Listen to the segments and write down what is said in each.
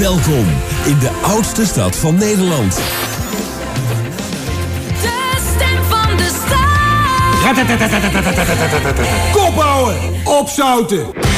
Welkom in de oudste stad van Nederland. De stem van de stad. Kopbouwen! opzouten.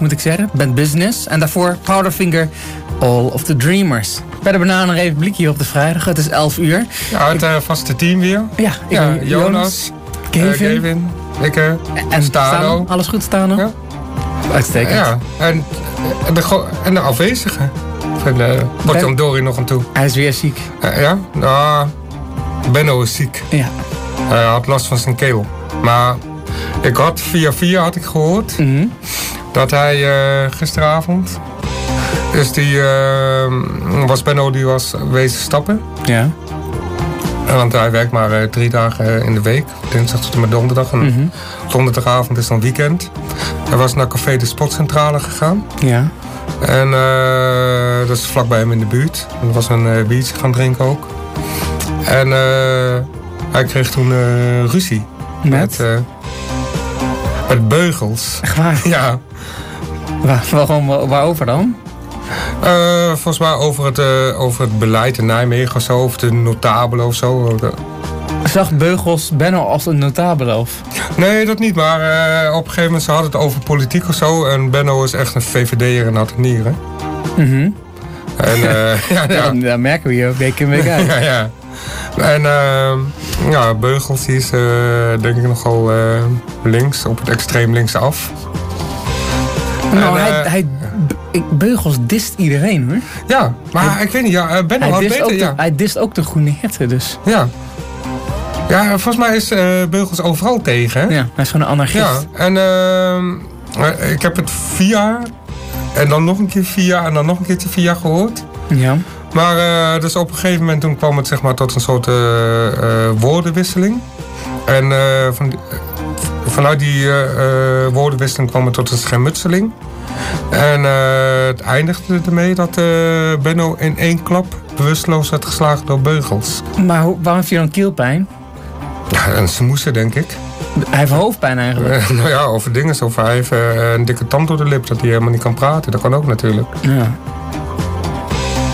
Moet ik zeggen. Bad Business. En daarvoor Powderfinger. All of the Dreamers. Bij de Bananenrepubliek hier op de vrijdag. Het is 11 uur. Ja, het eh, vaste team weer. Ja, ik Ja, Jonas, Kevin. eh, Kevin, ik en Stano. Alles goed, Stano? Ja. Uitstekend. Ja, en, en, de, en de afwezige. Van, eh wordt dan Dori nog aan toe. Hij is weer ziek. Ja, nou, Benno is ziek. Ja. Hij had last van zijn keel. Maar ik had via via had ik gehoord Mhm. Dat hij eh, gisteravond. Dus die eh, was Benno die was wezen stappen. Ja. Want hij werkt maar eh, drie dagen in de week. Dinsdag tot en met donderdag. En Mhm. donderdagavond is dan weekend. Hij was naar Café de Sportcentrale gegaan. Ja. En dat is vlakbij hem in de buurt. En er was een biertje gaan drinken ook. En hij kreeg toen ruzie. Met? eh, met beugels. Echt waar? Ja. Waar, waarom, waarover dan? Eh, volgens mij over het, eh, over het beleid in Nijmegen of zo. Of de notabelen of zo. Zag Beugels Benno als een notabele of? Nee, dat niet. Maar eh, op een gegeven moment ze hadden het over politiek of zo. En Benno is echt een VVD'er en had nieren. Mhm. En eh, ja, ja. Dat, dat merken we hier week in week uit. ja, ja. En eh, ja, Beugels die is eh, denk ik nogal eh, links, op het extreem links af. Nou, En, hij, eh, hij, ik- Beugels dist iedereen hoor. Ja, maar ik weet niet, ja, Benno had beter, de, ja. hij dist ook de groene herten dus. ja. Ja, volgens mij is Beugels overal tegen. hè? Ja, hij is gewoon een anarchist. Ja, en ehm, eh, ik heb het via en dan nog een keer via en dan nog een keertje via gehoord. Ja. Maar eh, dus op een gegeven moment toen kwam het zeg maar tot een soort eh, eh, woordenwisseling. En van, die- vanuit die woordenwisseling kwam het tot een schermutseling. En het eindigde ermee dat Benno in één klap bewusteloos werd geslagen door beugels. Maar hoe- waarom heeft hij dan keelpijn? Ja, en smoesen, denk ik. Hij heeft hoofdpijn eigenlijk. Nou ja, over dingen zo. Hij heeft een dikke tand door de lip dat hij helemaal niet kan praten. Dat kan ook natuurlijk. Ja.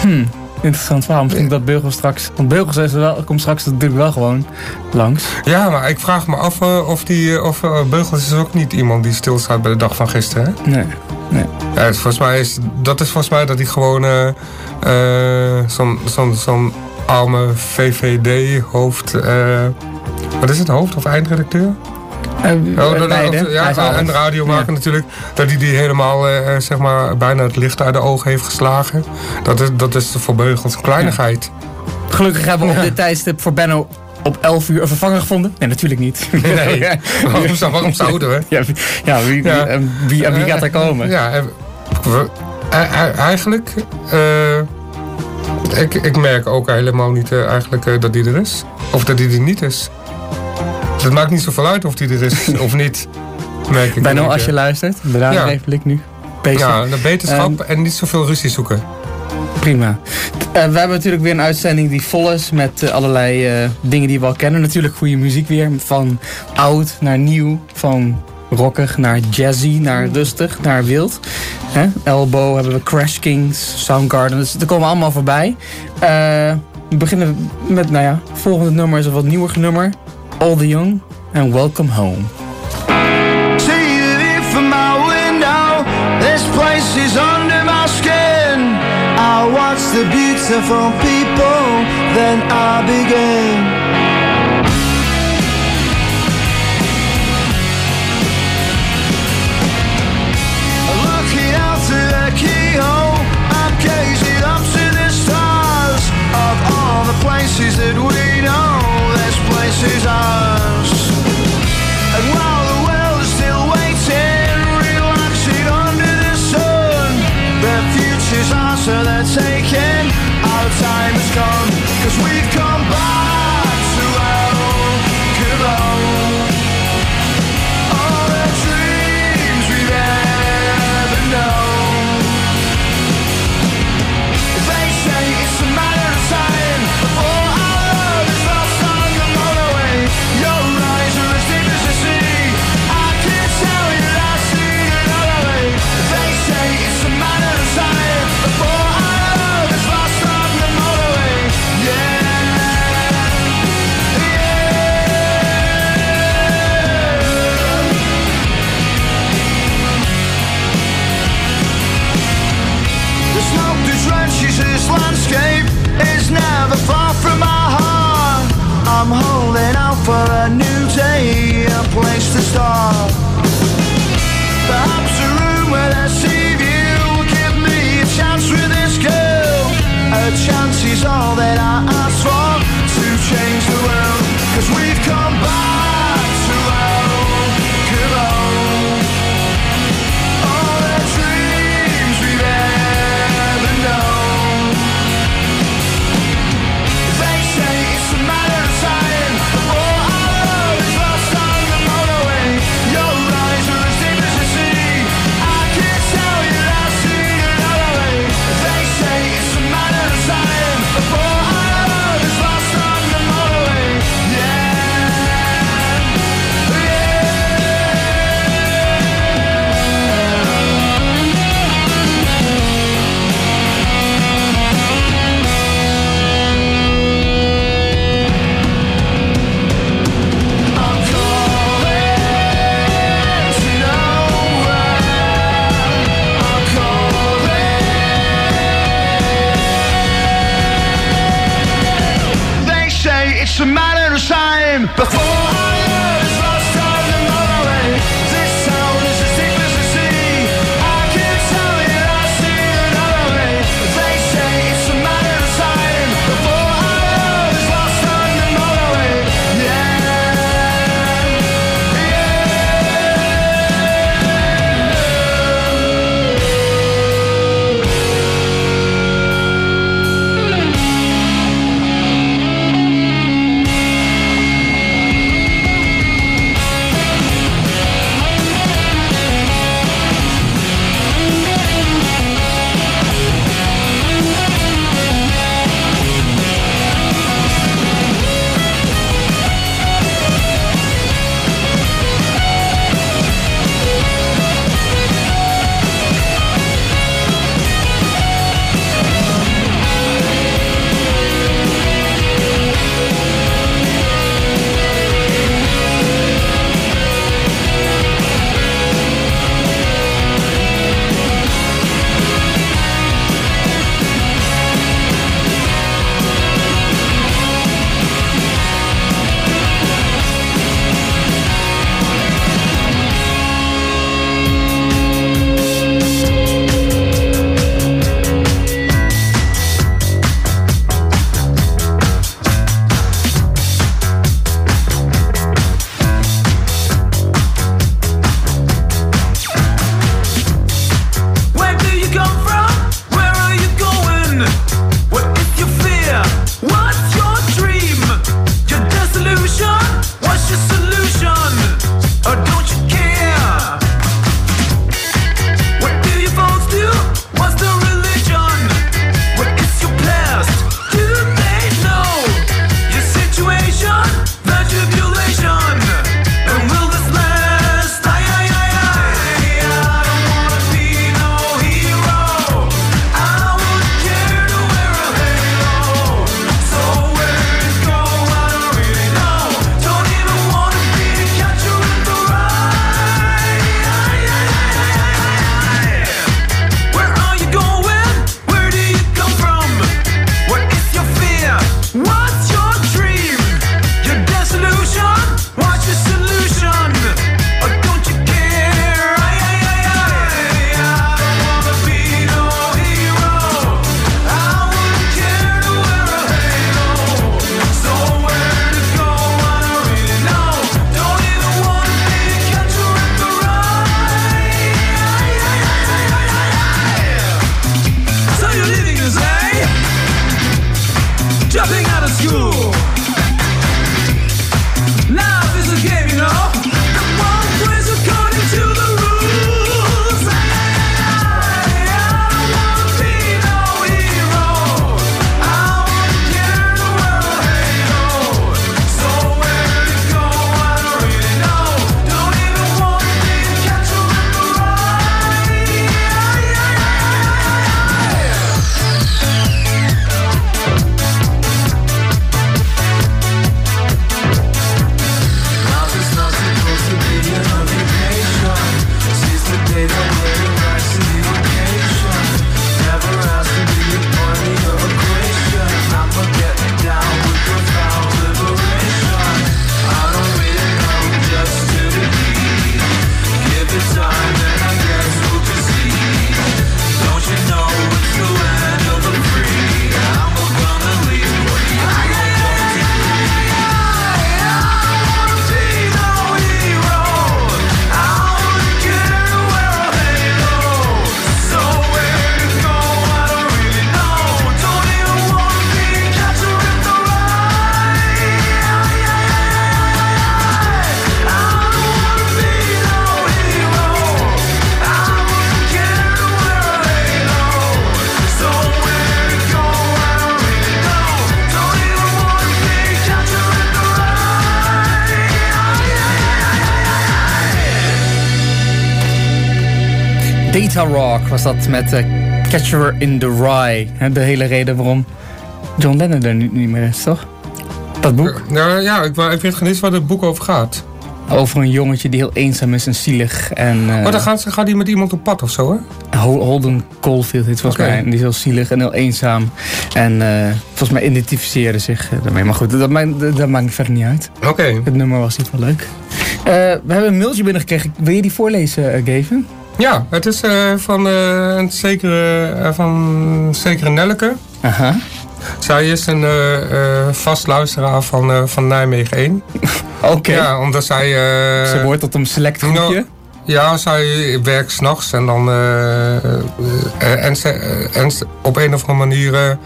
Hm, interessant verhaal. Misschien dat Beugel straks... Want Beugel is wel, komt straks natuurlijk wel gewoon langs. Ja, maar ik vraag me af eh, of, die, of eh, Beugels is ook niet iemand die stilstaat bij de dag van gisteren. Hè? Nee. nee. Ja, volgens mij is, dat is volgens mij dat hij gewoon eh, eh, zo'n zo'n arme VVD-hoofd... eh, wat is het, hoofd of eindredacteur? Oh, dat- dat- beide. of- ja, Hij en de radio maken Ja. natuurlijk. Dat hij die helemaal, eh, eh, zeg maar, bijna het licht uit de ogen heeft geslagen. Dat is, dat is voor Beugels kleinigheid. Gelukkig hebben we op dit tijdstip voor Benno op 11 uur een vervanger gevonden. Nee, natuurlijk niet. Nee, waarom, zou- waarom zouden we? Ja, wie, ja, wie, wie, wie, gaat er komen? Ja, we- e- e- eigenlijk... eh, ik, ik merk ook helemaal niet eigenlijk dat die er is. Of dat die er niet is. Het maakt niet zoveel uit of die er is of niet. Merk ik niet, als je luistert, bedankt Ja. even blik nu. Bezig. Ja, de beterschap en niet zoveel ruzie zoeken. Prima. Eh, we hebben natuurlijk weer een uitzending die vol is met eh, allerlei eh, dingen die we al kennen. Natuurlijk goede muziek weer. Van oud naar nieuw. Van rockig naar jazzy, naar rustig, naar wild. Hè? Elbow hebben we Crash Kings, Soundgarden. Dus er komen allemaal voorbij. Eh, we beginnen met, nou ja, volgende nummer is een wat nieuwer nummer. All the Young and Welcome Home. See in from my window. This place is under my skin. I watch the beautiful people, then I begin. Keyhole, I'm gazing up to the stars. Of all the places that we know, this is ours. And while the world is still waiting, relaxing under the sun, the future's ours, so they're taking. Our time has come, cause we've come back. landscape is never far from my heart. I'm holding out for a new day, a place to start. Perhaps a room where I sea view will give me a chance with this girl. A chance is all that I ask for. personne Data Rock was dat met eh, Catcher in the Rye. De hele reden waarom John Lennon er nu niet meer is, toch? Dat boek Ja, ja ik, weet geen eens waar het boek over gaat. over een jongetje die heel eenzaam is en zielig. En, eh, Maar dan gaat, gaat hij met iemand op pad of zo, hè? Hol- Holden Caulfield heet het volgens Oké. mij. En die is heel zielig en heel eenzaam. En eh, volgens mij identificeerde zich daarmee. Maar goed, dat maakt, dat, dat maakt verder niet uit. Oké. Het nummer was niet wel leuk. We hebben een mailtje binnengekregen. Wil je die voorlezen, Gaven? Ja, het is eh, van, eh, een zekere, eh, van zekere Nelleke. Aha. Zij is een vast luisteraar van, van Nijmegen 1. Oké. Ja, omdat zij... eh, Ze behoort tot een select groepje. Ja, zij werkt s'nachts en dan. en, en op een of andere manier.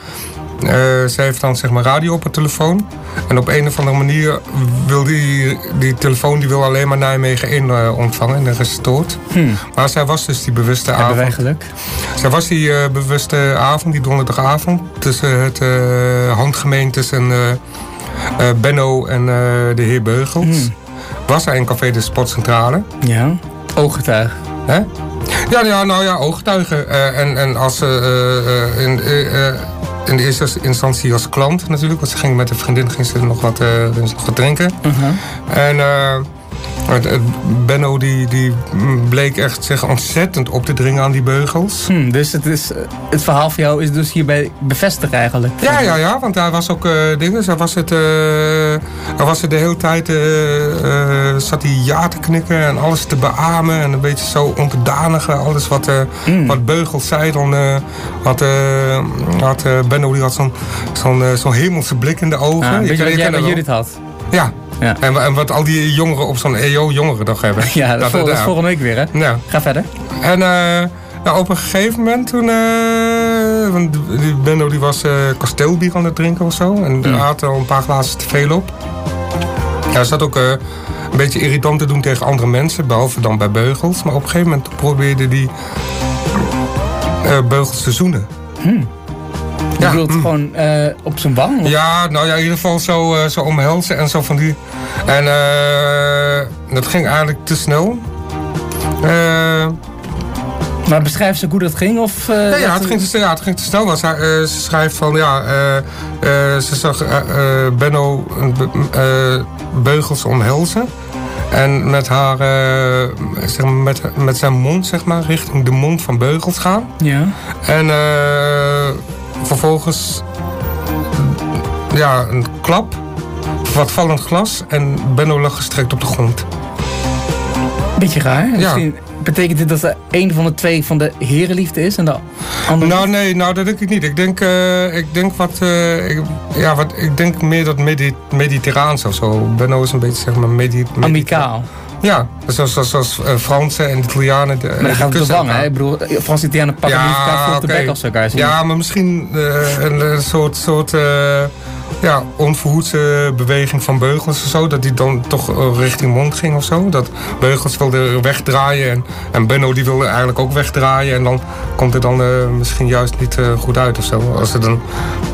Eh, ze heeft dan zeg maar radio op haar telefoon. En op een of andere manier wil die, die telefoon die wil alleen maar Nijmegen 1 eh, ontvangen en er is stoort. Hmm. Maar zij was dus die bewuste Hebben avond. wij geluk? Zij was die eh, bewuste avond, die donderdagavond, tussen het handgemeentes en Benno en de heer Beugels. Hmm. Was zij in Café de Sportcentrale. Ja. Ooggetuig. Hè? Ja, ja, nou ja, ooggetuigen. En, en als ze in, in de eerste instantie als klant natuurlijk. Want ze ging met een vriendin ging ze nog wat, eh, nog wat drinken. En eh, Benno die, die bleek echt zich ontzettend op te dringen aan die beugels. Hm, dus het, is, eh, het verhaal van jou is dus hierbij bevestigd eigenlijk. Ja, ja, ja, want daar was ook eh dingen. Hij was het, hij was het de hele tijd, zat hij ja te knikken en alles te beamen. En een beetje zo onderdanigen. Alles wat, eh, Mm. wat Beugels zei, dan had, had Benno die had zo'n zo'n zo'n hemelse blik in de ogen. Ah, Je weet je wat jij bij. Judith had? Ja. Ja. En, en wat al die jongeren op zo'n EO-jongerendag hebben. Ja, dat, is vol- dat is ja. volgende week weer, hè? Ja. Ga verder. En eh, nou, op een gegeven moment toen... eh, want die Benno die was eh kasteelbier aan het drinken of zo. En Hmm. hij had al een paar glazen te veel op. Ja, hij zat ook een beetje irritant te doen tegen andere mensen. Behalve dan bij Beugels. Maar op een gegeven moment probeerde hij eh, Beugels te zoenen. Je bedoelt gewoon eh, op zijn wang? of- Ja, nou ja, in ieder geval zo, eh, zo omhelzen en zo van die. En eh, dat ging eigenlijk te snel. Maar beschrijf ze hoe dat ging? Of, eh, Ja, het ging te, ja, het ging te snel. Eh, ze schrijft van, ja, ze zag Benno beugels omhelzen. En met haar, zeg maar, met, met zijn mond, zeg maar, richting de mond van beugels gaan. Ja. En eh, vervolgens, ja, een klap, wat vallend glas. En Benno lag gestrekt op de grond. Beetje raar. Misschien betekent dit dat de een van de twee van de herenliefde is en de andere Nou, nee, nou, dat denk ik niet. Ik denk, eh, ik denk wat, eh, ik, ja, wat, ik denk meer dat medi mediterraans of zo. Benno is een beetje, zeg maar, medi- amicaal. Ja, zoals, zoals, zoals eh, Fransen en Italianen. De, Maar dan gaat het op de wang, hè? Ik bedoel, Frans Italianen pakken ja, elkaar voor op de bek als elkaar zien. Ja, maar misschien eh, een, een soort, soort eh, ja, onverhoedse beweging van Beugels of zo. Dat die dan toch eh, richting mond ging of zo. Dat Beugels wilde wegdraaien en, en Benno die wilde eigenlijk ook wegdraaien. En dan komt het dan eh, misschien juist niet eh, goed uit of zo. Als ze dan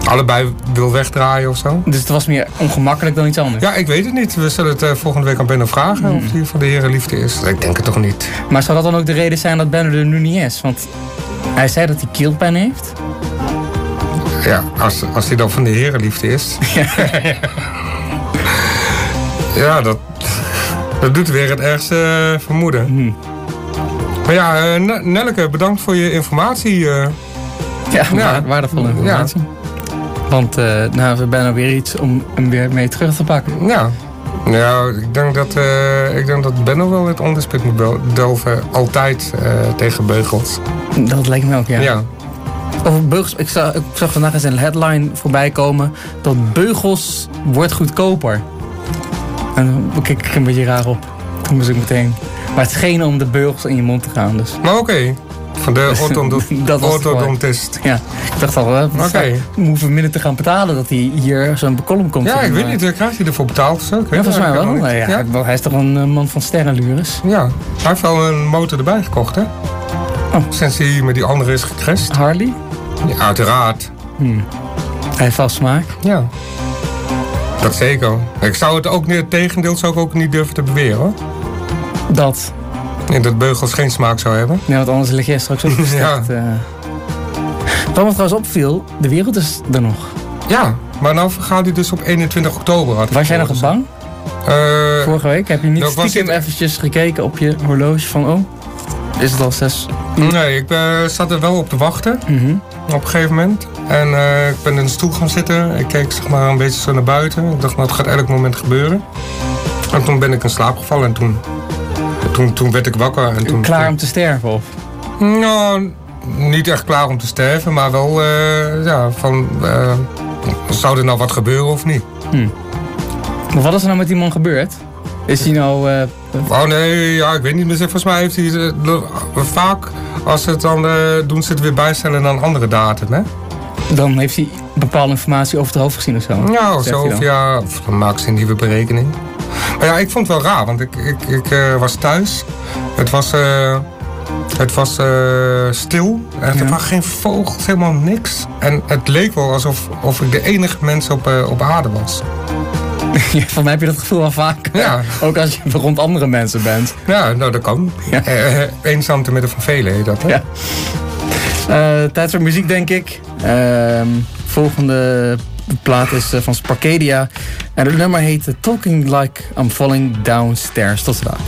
allebei wil wegdraaien of zo. Dus het was meer ongemakkelijk dan iets anders. Ja, ik weet het niet. We zullen het volgende week aan Benno vragen of die van de heren liefde is. Ik denk het toch niet. Maar zou dat dan ook de reden zijn dat Benno er nu niet is? Want hij zei dat hij keelpijn heeft. Ja, als, als hij dan van de herenliefde is. ja, dat, dat doet weer het ergste eh, vermoeden. Maar ja, eh, Ne- Nelleke, bedankt voor je informatie. eh. Ja, Ja. waar- waardevolle informatie. Want eh, nou, we hebben bijna weer iets om hem weer mee terug te pakken. ja. Ja, ik denk dat, eh, ik denk dat Benno wel het onderspit moet delven. Altijd eh, tegen beugels. Dat lijkt me ook, ja. Ja. Over beugels, ik zag, ik zag vandaag eens een headline voorbij komen dat beugels wordt goedkoper. En dan keek ik een beetje raar op. Toen moest ik meteen. Maar het scheen om de beugels in je mond te gaan, dus. Maar oké. Van de orthodontist. Ja, ik dacht al, we hoeven minder te gaan betalen dat hij hier zo'n column komt. Ja, ik weet niet. Krijgt hij ervoor betaald of zo? Ik weet Ja, volgens mij wel. Ja, Hij is toch een eh, man van sterrenlures. Ja, hij heeft wel een motor erbij gekocht, hè? Oh. Sinds hij met die andere is gecrashed. Harley? Ja, uiteraard. Hij heeft wel smaak. Ja. Dat zeker. Ik zou het ook niet, het tegendeel zou ik ook niet durven te beweren, hoor. Dat. En dat beugels geen smaak zou hebben. Ja, want anders lig jij straks ook versterkt. eh. Wat me trouwens opviel, de wereld is er nog. Ja, maar nou gaat hij dus op 21 oktober. Had Was jij nog gehoord. bang Eh, vorige week? Heb je niet was stiekem het- eventjes gekeken op je horloge van, oh, is het al zes? Nee, ik ben, zat er wel op te wachten Mhm. op een gegeven moment. En eh, ik ben in een stoel gaan zitten. Ik keek zeg maar een beetje zo naar buiten. Ik dacht, nou, het gaat elk moment gebeuren. En toen ben ik in slaap gevallen en toen, toen, toen werd ik wakker. En toen, Klaar om te sterven of? Nou, niet echt klaar om te sterven, maar wel eh, ja, van... eh, zou er nou wat gebeuren of niet? Maar wat is er nou met die man gebeurd? Is hij nou... eh, Oh nee, ja, ik weet niet. Maar volgens mij heeft hij eh, vaak, als ze het dan eh, doen, ze het weer bijstellen een andere datum, hè? dan heeft hij bepaalde informatie over het hoofd gezien of zo? Ja, of zo. Of dan. ja, of dan maken ze een nieuwe berekening. Maar ja, ik vond het wel raar, want ik, ik, ik was thuis. Het was, het was stil. En er Ja. waren geen vogels, helemaal niks. En het leek wel alsof of ik de enige mens op, op aarde was. Ja, Van mij heb je dat gevoel wel vaak. Ja. Ook als je rond andere mensen bent. Ja, nou dat kan. Ja. Eh, eh, eenzaam te midden van velen heet dat, hè? Ja. Eh, tijd voor muziek, denk ik. Ehm, volgende plaat is eh, van Sparkadia. En het nummer heet eh, Talking Like I'm Falling Downstairs. Tot straks.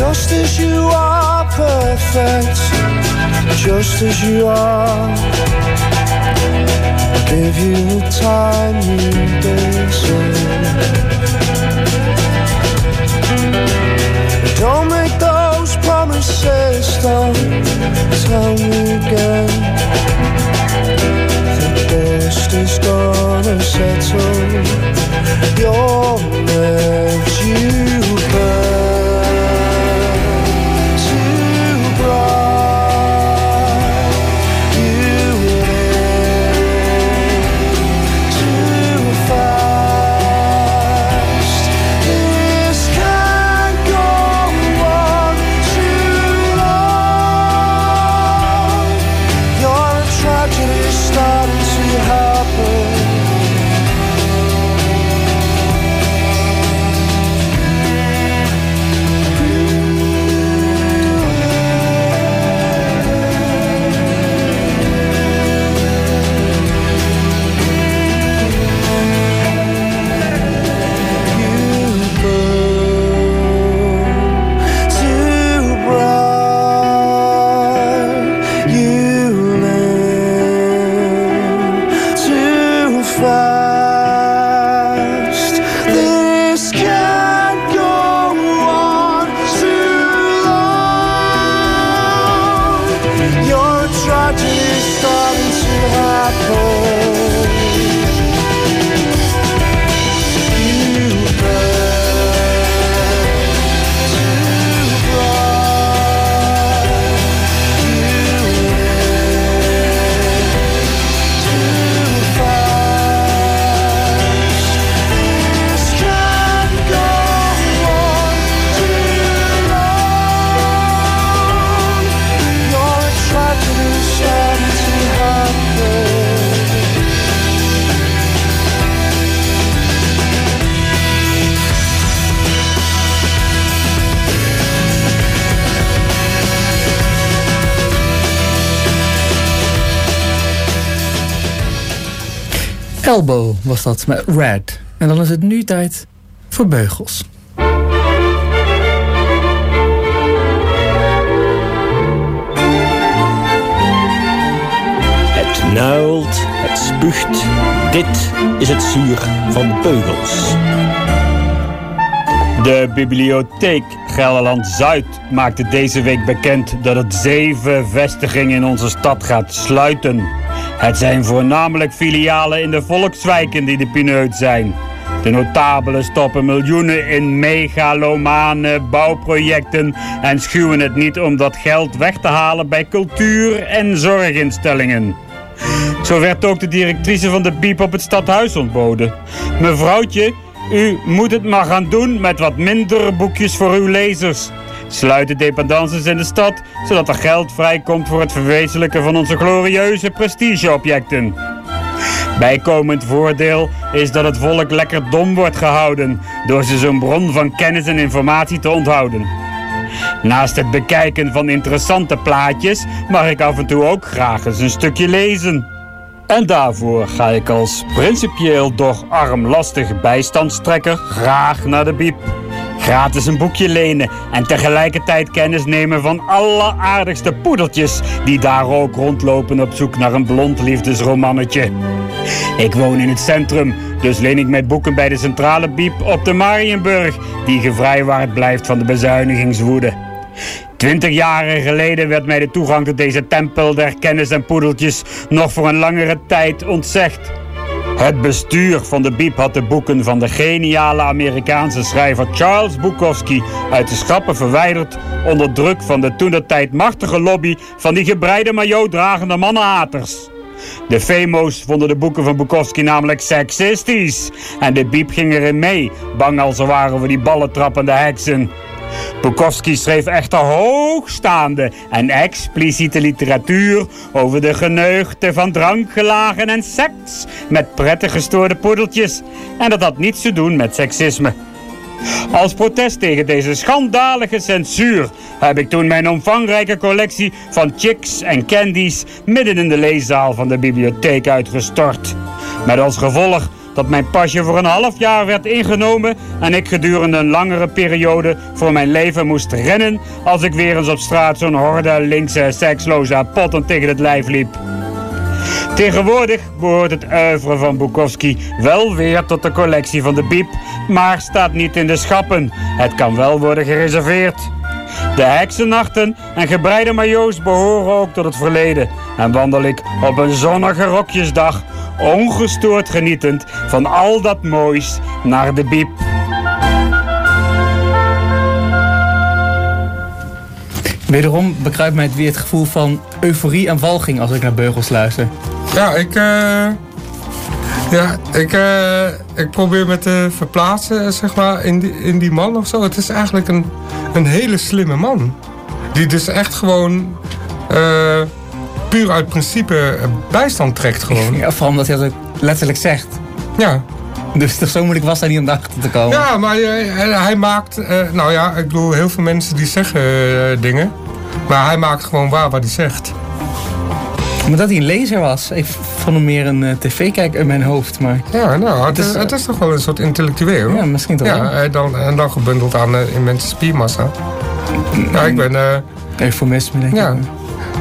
Just as you are perfect, just as you are. I'll give you the time you deserve. Don't make those promises, don't tell me again. Dust is gonna settle your legs, you burn Elbow was dat met Red. En dan is het nu tijd voor beugels. Het nuilt, het spuugt. Dit is het zuur van beugels. De bibliotheek Gelderland-Zuid maakte deze week bekend dat het zeven vestigingen in onze stad gaat sluiten. Het zijn voornamelijk filialen in de volkswijken die de pineut zijn. De notabelen stoppen miljoenen in megalomane bouwprojecten en schuwen het niet om dat geld weg te halen bij cultuur- en zorginstellingen. Zo werd ook de directrice van de Biep op het stadhuis ontboden. Mevrouwtje, u moet het maar gaan doen met wat minder boekjes voor uw lezers. Sluit de dependances in de stad, zodat er geld vrijkomt voor het verwezenlijken van onze glorieuze prestigeobjecten. Bijkomend voordeel is dat het volk lekker dom wordt gehouden door ze zo'n bron van kennis en informatie te onthouden. Naast het bekijken van interessante plaatjes mag ik af en toe ook graag eens een stukje lezen. En daarvoor ga ik als principieel doch armlastig bijstandstrekker graag naar de biep. Gratis een boekje lenen en tegelijkertijd kennis nemen van alle aardigste poedeltjes die daar ook rondlopen op zoek naar een blond liefdesromannetje. Ik woon in het centrum, dus leen ik mijn boeken bij de centrale biep op de Marienburg, die gevrijwaard blijft van de bezuinigingswoede. Twintig jaren geleden werd mij de toegang tot deze tempel der kennis en poedeltjes nog voor een langere tijd ontzegd. Het bestuur van de Biep had de boeken van de geniale Amerikaanse schrijver Charles Bukowski uit de schappen verwijderd onder druk van de toentertijd machtige lobby van die gebreide maillot dragende mannenhaters. De Femo's vonden de boeken van Bukowski namelijk seksistisch. En de Biep ging erin mee, bang als ze waren voor die ballentrappende heksen. Bukowski schreef echter hoogstaande en expliciete literatuur over de geneugten van drankgelagen en seks met prettig gestoorde poedeltjes. En dat had niets te doen met seksisme. Als protest tegen deze schandalige censuur heb ik toen mijn omvangrijke collectie van chicks en candies midden in de leeszaal van de bibliotheek uitgestort. Met als gevolg dat mijn pasje voor een half jaar werd ingenomen en ik gedurende een langere periode voor mijn leven moest rennen als ik weer eens op straat zo'n horde linkse seksloze potten tegen het lijf liep. Tegenwoordig behoort het oeuvre van Bukowski wel weer tot de collectie van de Biep, maar staat niet in de schappen. Het kan wel worden gereserveerd. De heksennachten en gebreide majo's behoren ook tot het verleden. En wandel ik op een zonnige rokjesdag, ongestoord genietend van al dat moois, naar de Biep. Wederom bekruipt mij het weer het gevoel van euforie en walging als ik naar beugels luister. Ja, ik, eh, ja, ik, eh, ik probeer me te verplaatsen zeg maar, in, die, in die man of zo. Het is eigenlijk een, een hele slimme man. Die dus echt gewoon eh, puur uit principe bijstand trekt gewoon. Ja, vooral omdat hij dat letterlijk zegt. Ja. Dus toch zo moeilijk was hij niet om daarachter te komen. Ja, maar eh, hij maakt... eh, nou ja, ik bedoel, heel veel mensen die zeggen eh, dingen. Maar hij maakt gewoon waar wat hij zegt. Maar dat hij een lezer was. Ik vond hem meer een tv-kijker in mijn hoofd. Maar Ja, nou, het, is, het is toch wel een soort intellectueel. ja, misschien toch wel. Ja, en dan, en dan gebundeld aan uh, immense spiermassa. Ja, ik ben... Eufemisme, denk ja. ik.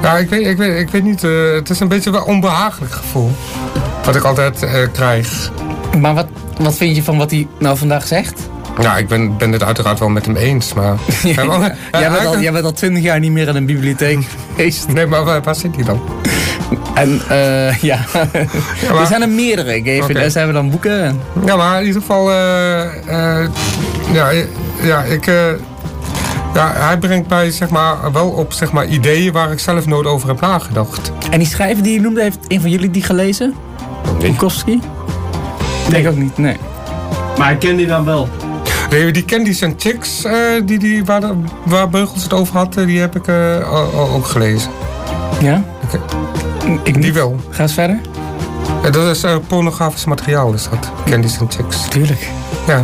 Ja, ik weet, ik weet, ik weet niet. eh, het is een beetje wel een onbehagelijk gevoel. Wat ik altijd eh, krijg. Maar wat, wat vind je van wat hij nou vandaag zegt? Ja, ik ben, ben het uiteraard wel met hem eens, maar... Ja, jij, bent al, jij bent al twintig jaar niet meer in een bibliotheek geweest. Nee, maar waar, waar zit hij dan? En eh, ja, maar- er zijn er meerdere. Ik even, Oké. Daar zijn we dan boeken. En... Ja, maar in ieder geval... ja, ja, ik... ja, hij brengt mij zeg maar, wel op zeg maar, ideeën waar ik zelf nooit over heb nagedacht. En die schrijver die je noemde, heeft een van jullie die gelezen? Nee. Bukowski? Denk ook niet, nee. Maar ik ken die dan wel. Nee, die Candies en Chicks, eh, die, die, waar, de- waar Beugels het over had, eh, die heb ik eh, ook gelezen. Ja? Oké. Ik Die niet. wel. Ga eens verder. Dat is eh, pornografisch materiaal, is dat. Candies en Chicks. Tuurlijk. Ja.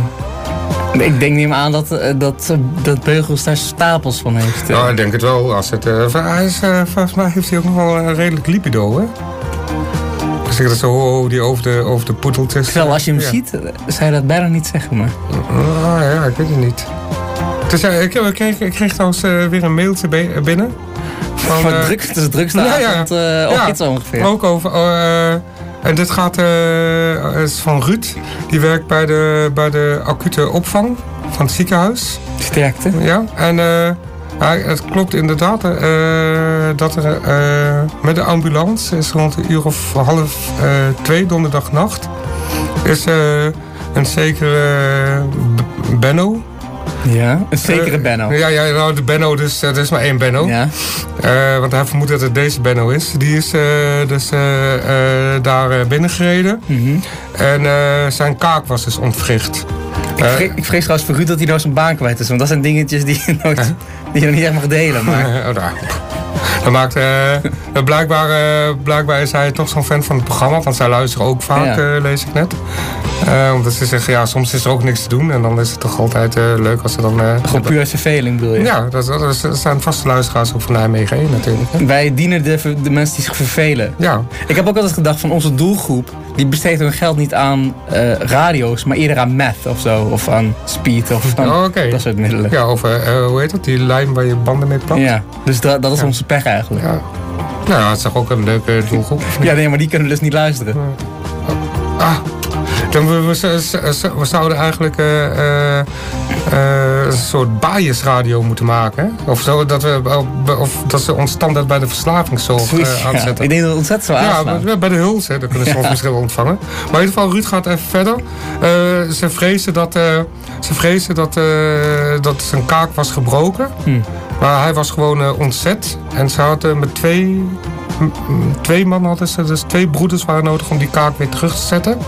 Ik denk niet meer aan dat, eh, dat, eh, dat Beugels daar stapels van heeft. Ja, ik denk het wel. Als het, eh, hij is, volgens mij heeft hij ook nog wel een redelijk libido, hè? Als ik dat zo hoor, die over de, over de poedeltjes. Terwijl als je hem Ja. ziet, zou je dat bijna niet zeggen. Maar. Ah, ja, ik weet het niet. Dus, ik, ik, kreeg, ik kreeg trouwens weer een mailtje binnen. Van, eh, druk, het is de drukste ja, ooit zo ongeveer. Ook over. En dit gaat eh, is van Ruud. Die werkt bij de, bij de acute opvang van het ziekenhuis. Sterkte. Ja, en hij- het klopt inderdaad eh, dat er met de ambulance is rond een uur of half twee donderdagnacht is een zekere Benno. Ja, een zekere Eh, Benno. Ja, ja, nou, de Benno, dus eh, er is maar één Benno. Ja. Eh, want hij vermoedt dat het deze Benno is. Die is dus daar binnengereden. Mhm. En zijn kaak was dus ontwricht. Ik, vrees, ik vrees trouwens voor Ruud dat hij nou zijn baan kwijt is. Want dat zijn dingetjes die je, nooit, die je nog niet echt mag delen. Maar Oh, daar. Dat maakt, eh, blijkbaar, eh, blijkbaar is hij toch zo'n fan van het programma, want zij luisteren ook vaak, Ja. eh, lees ik net. Omdat ze zeggen, ja, soms is er ook niks te doen en dan is het toch altijd leuk als ze dan... gewoon puur verveling bedoel je? ja, dat, dat, zijn vaste luisteraars ook van Nijmegen 1 natuurlijk. hè. Wij dienen de, de mensen die zich vervelen. Ja, Ik heb ook altijd gedacht van onze doelgroep, die besteedt hun geld niet aan eh, radio's, maar eerder aan meth of zo. Of aan speed of aan Oh, oké. dat soort middelen. ja of eh, hoe heet dat, die lijm waar je banden mee plakt. Ja, dus da- dat is Ja. onze pech eigenlijk. Ja. Ja. Nou, dat is toch ook een leuke doelgroep. niet? nee, maar die kunnen dus niet luisteren. Ah, we, we, we- zouden eigenlijk eh, eh, eh, een soort biasradio moeten maken. hè? Of, zo, dat we, of dat ze ons standaard bij de verslavingszorg ja. aanzetten. Ik denk dat het ontzettend zo Ja, bij- bij de huls, hè, daar kunnen ze ons misschien wel ontvangen. Maar in ieder geval, Ruud gaat even verder. Ze vrezen dat, ze vrezen dat, dat zijn kaak was gebroken. Hm. Maar hij was gewoon ontzet. En ze hadden met twee, twee mannen hadden ze, dus twee broeders waren nodig om die kaak weer terug te zetten.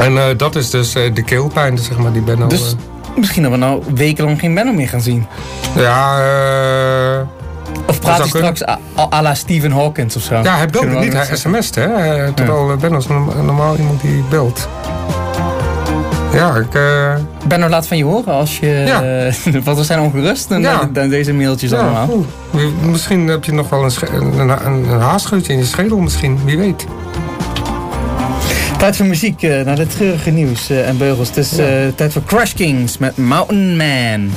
En eh, dat is dus eh, de keelpijn, zeg maar, die Benno... Dus eh, misschien dat we nou wekenlang geen Benno meer gaan zien. ja, eh, Of praat hij straks à la Stephen Hawkins of zo? ja, hij we niet, hij sms't, hè. Terwijl eh, Benno is norm- normaal iemand die belt. Ja, ik... eh, Benno, laat van je horen als je... Ja. want we zijn ongerust en Ja. dan, deze mailtjes Ja, allemaal. Misschien heb je nog wel een, een, een, een haarscheutje in je schedel misschien, wie weet. Tijd voor muziek, eh, naar de treurige nieuws eh, en beugels. Het is eh, tijd voor Crush Kings met Mountain Man.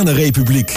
Bananenrepubliek.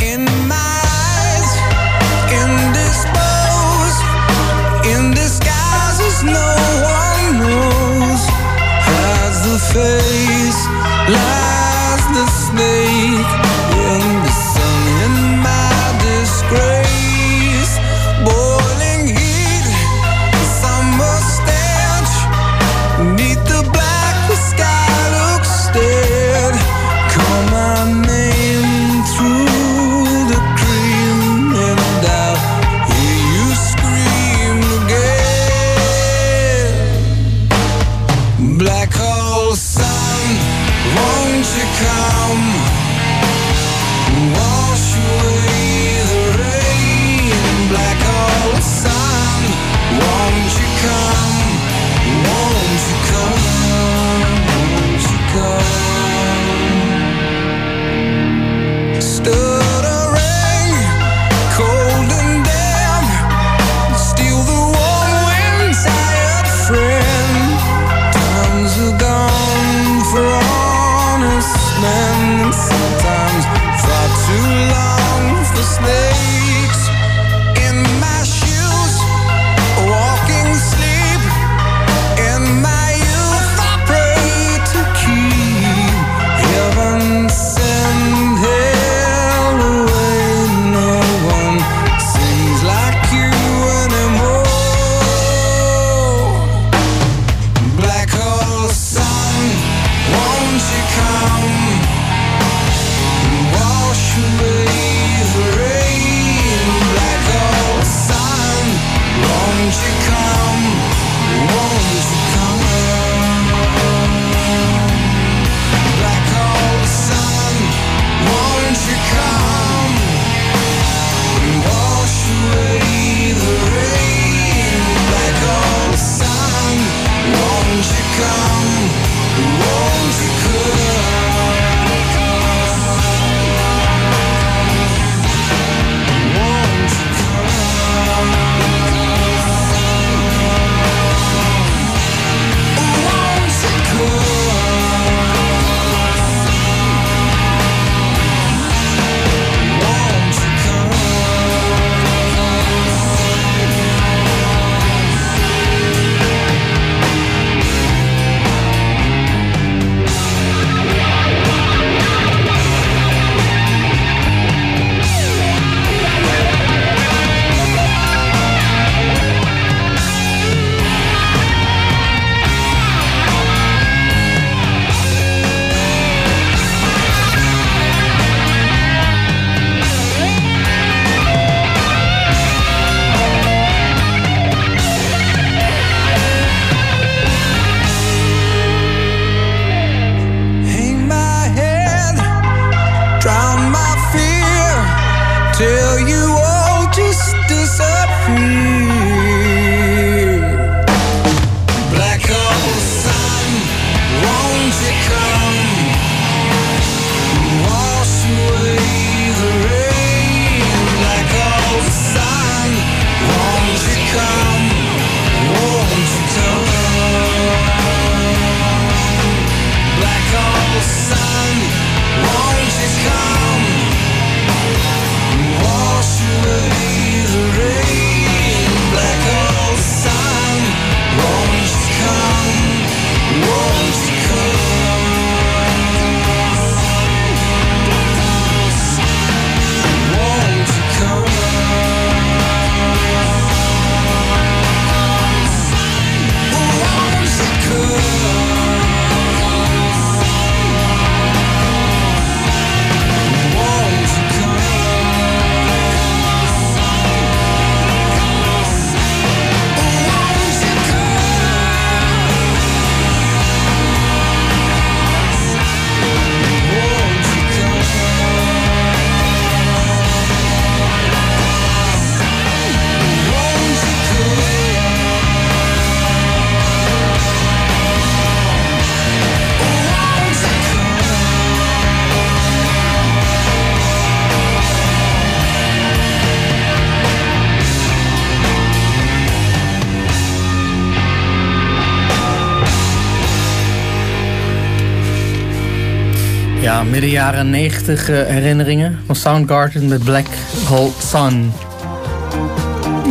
Midden jaren 90 eh, herinneringen van Soundgarden met Black Hole Sun.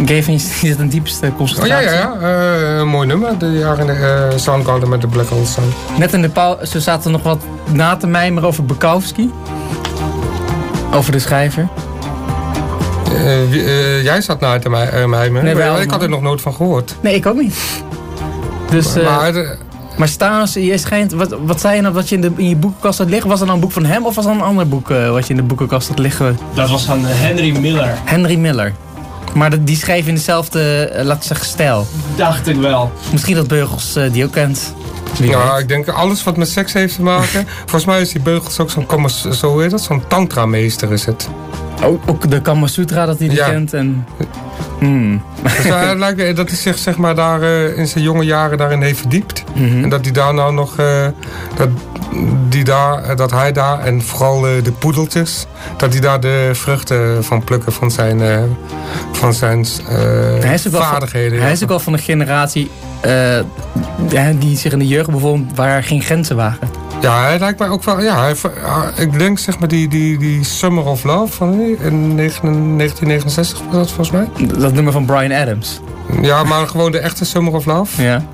Gavin, is dit een diepste Oh ja, concentratie? ja, ja. Eh, mooi nummer. De jaren uh, Soundgarden met de Black Hole Sun. Net in de pauze ze zaten nog wat na te mijmeren over Bukowski. Over de schrijver. Eh, eh, jij zat naar te mij, eh, mijmeren. Nee, Maar ik had er nog nooit van gehoord. Nee, ik ook niet. Dus, eh, maar de- maar Stanos, je schijnt, wat, wat zei je nou dat je in, de, in je boekenkast had liggen? Was dat nou een boek van hem of was dat een ander boek eh, wat je in de boekenkast had liggen? Dat was van eh, Henry Miller. Henry Miller. Maar die schreef in dezelfde, laten we zeggen, stijl. Dacht ik wel. Misschien dat Beugels die ook kent. Wie ja, weet. ik denk alles wat met seks heeft te maken. Volgens mij is die Beugels ook zo'n zo heet dat? Zo'n tantra-meester is het. Ook, ook de Kama Sutra dat hij die Ja. kent. En, Hmm. Dus hij lijkt me dat hij zich zeg maar daar eh, in zijn jonge jaren daarin heeft verdiept. Mhm. En dat hij daar nou nog eh, dat, die daar, eh, dat hij daar en vooral eh, de poedeltjes, dat hij daar de vruchten van plukken van zijn, eh, van zijn eh, hij is ook wel van- vaardigheden. Hij is ook wel van een generatie eh, die zich in de jeugd bevond waar geen grenzen waren. Ja, hij lijkt mij ook wel. Ja, hij, ja, ik denk zeg maar die, die, die Summer of Love van eh, in 19 1969 was dat volgens mij. Dat nummer van Brian Adams. Ja, maar gewoon de echte Summer of Love. Ja.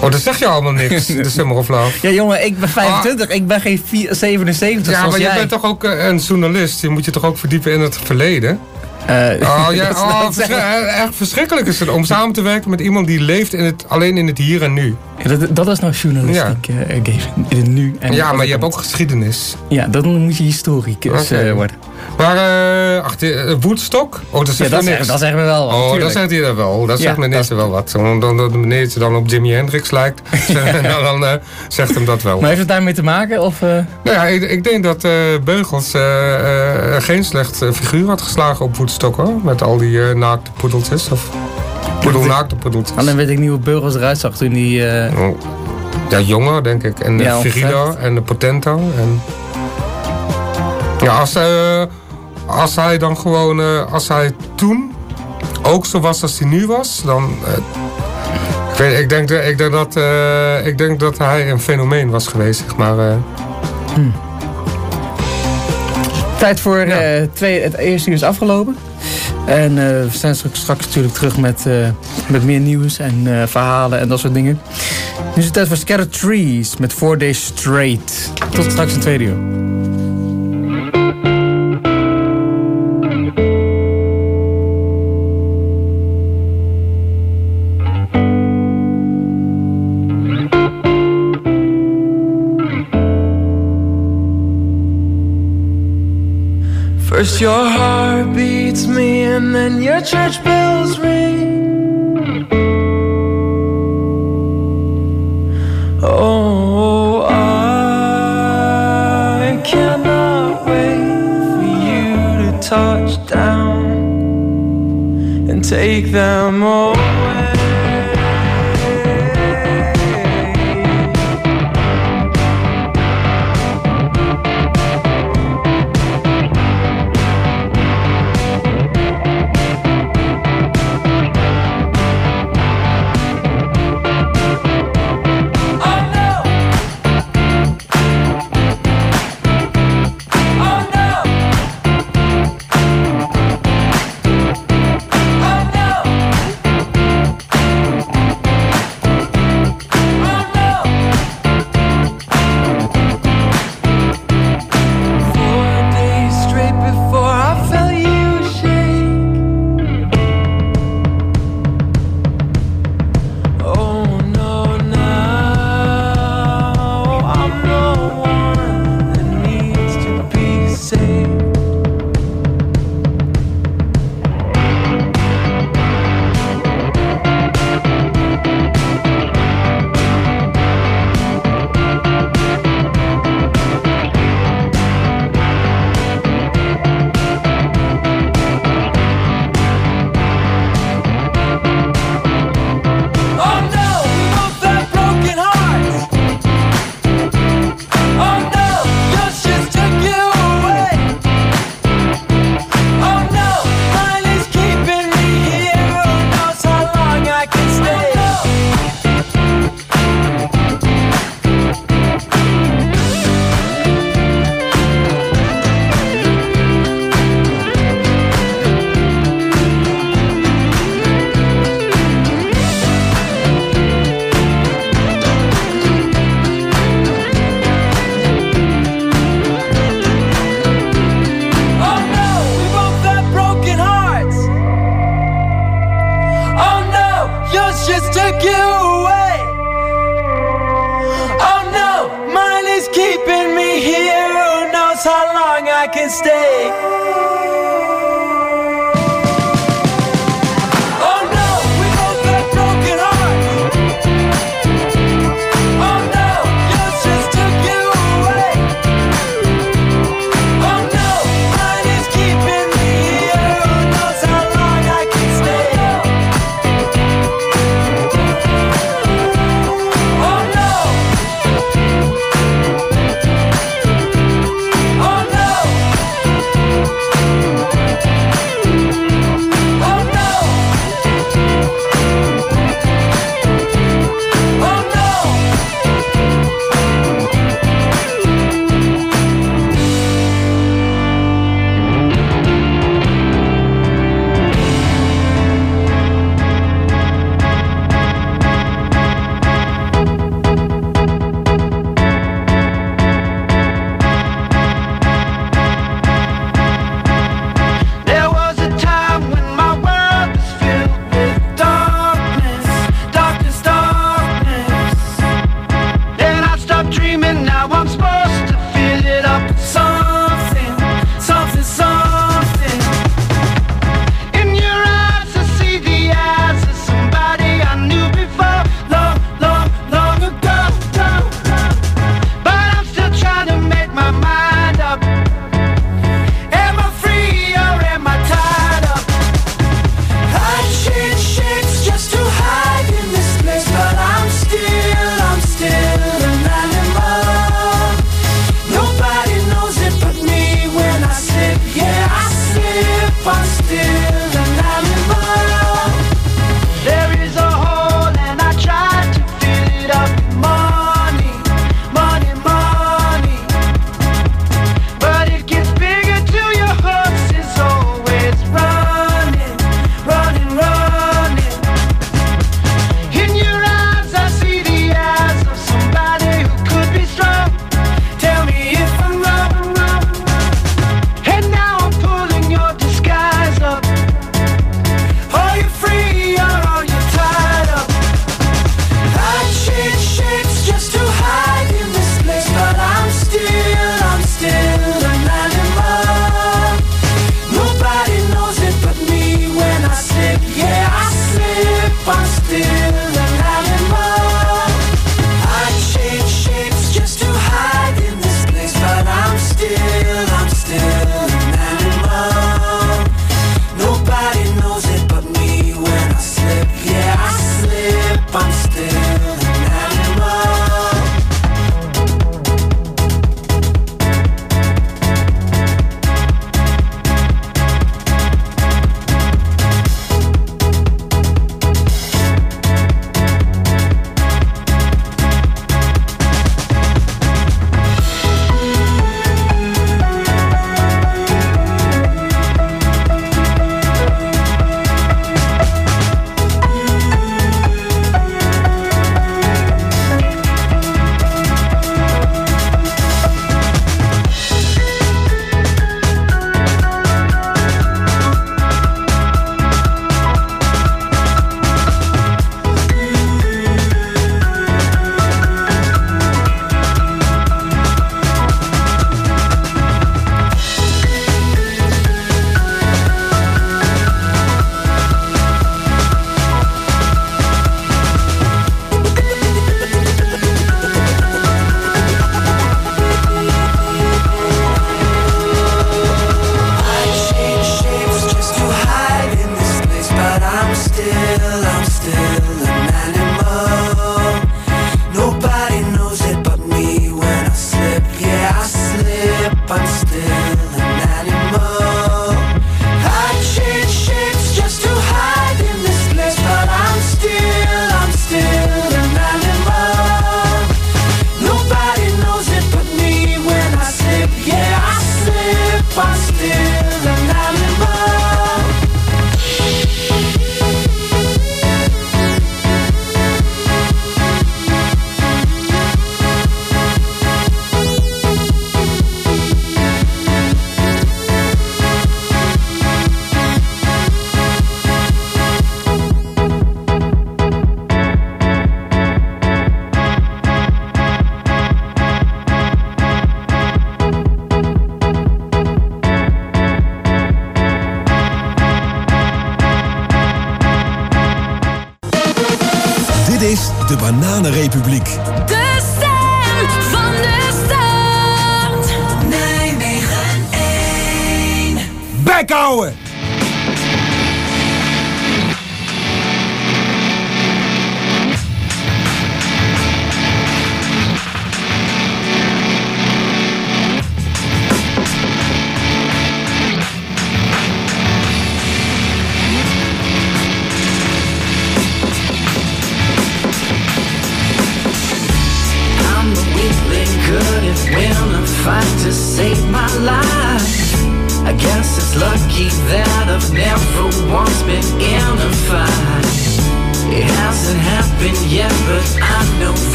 Oh, dat zeg je allemaal niks, de Summer of Love. Ja, jongen, ik ben 25, ik ben geen vier- 77 Ja, maar je jij. bent toch ook eh, een journalist. Je moet je toch ook verdiepen in het verleden. Eh, Oh, ja, oh, verschri- zeggen- echt verschrikkelijk is het om samen te werken met iemand die leeft in het, alleen in het hier en nu. Ja, dat, dat is nou journalistiek, eh, Gavin. In het nu. En ja, maar je hebt ook... geschiedenis. Ja, dan moet je historicus eh, worden. Maar, eh ach, de, eh, Woodstock? Oh, dat Ja, zegt dat, niks. dat zeggen we wel. Oh, dat zegt hij wel. Dat Ja, zegt meneer dat- wel wat. Dan, dan, dat meneer dan op Jimi Hendrix lijkt, nou, dan eh, zegt hem dat wel. Maar heeft het daarmee te maken? Of, eh, Nou ja, ik, ik denk dat eh, Beugels eh, eh, geen slecht eh, figuur had geslagen op Woodstock hoor. Met al die eh, naakte poedeltjes. Of poedelnaakte poedeltjes. Alleen weet ik niet hoe Beugels eruit zag toen hij... eh, Oh. Ja, jonger denk ik. En Ja, de ongeveer. en de Potento. En... Ja, als, eh, als hij dan gewoon, eh, als hij toen ook zo was als hij nu was, dan. ik, weet, ik, denk, dat- ik, denk dat, ik denk dat hij een fenomeen was geweest, zeg maar. eh. Tijd voor twee, het eerste uur is afgelopen. En eh, we zijn straks, natuurlijk terug met, eh, met meer nieuws en eh, verhalen en dat soort dingen. Nu is het tijd voor Scattered Trees met Four Days Straight. Tot straks een tweede uur. First your heart beats me and then your church bells ring. Oh, I cannot wait for you to touch down and take them away.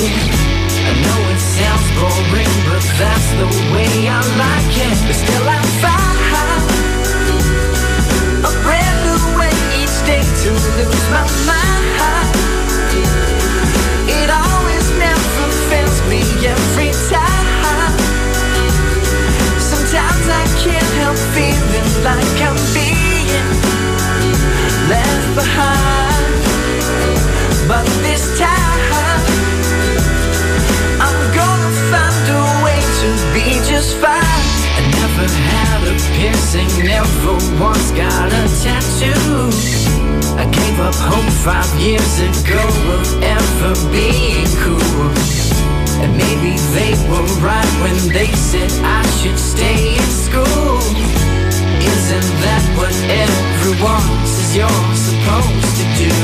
It. I know it sounds boring, but that's the way I like it. But still I'm fine. A brand new way each day to lose my mind. It always never fails me every time. Sometimes I can't help feeling like I'm being left behind. But this time, just fine. I never had a piercing, never once got a tattoo. I gave up hope five years ago of ever being cool. And maybe they were right when they said I should stay in school. Isn't that what everyone says you're supposed to do?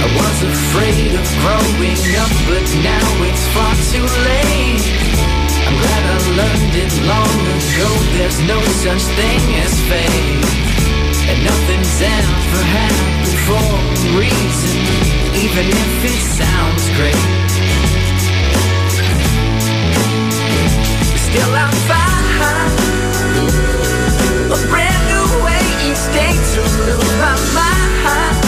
I was afraid of growing up, but now it's far too late. I'm I learned it long ago. There's no such thing as fate. And nothing's ever happened for a reason, even if it sounds great. Still I'm fine. A brand new way each day to lose my mind.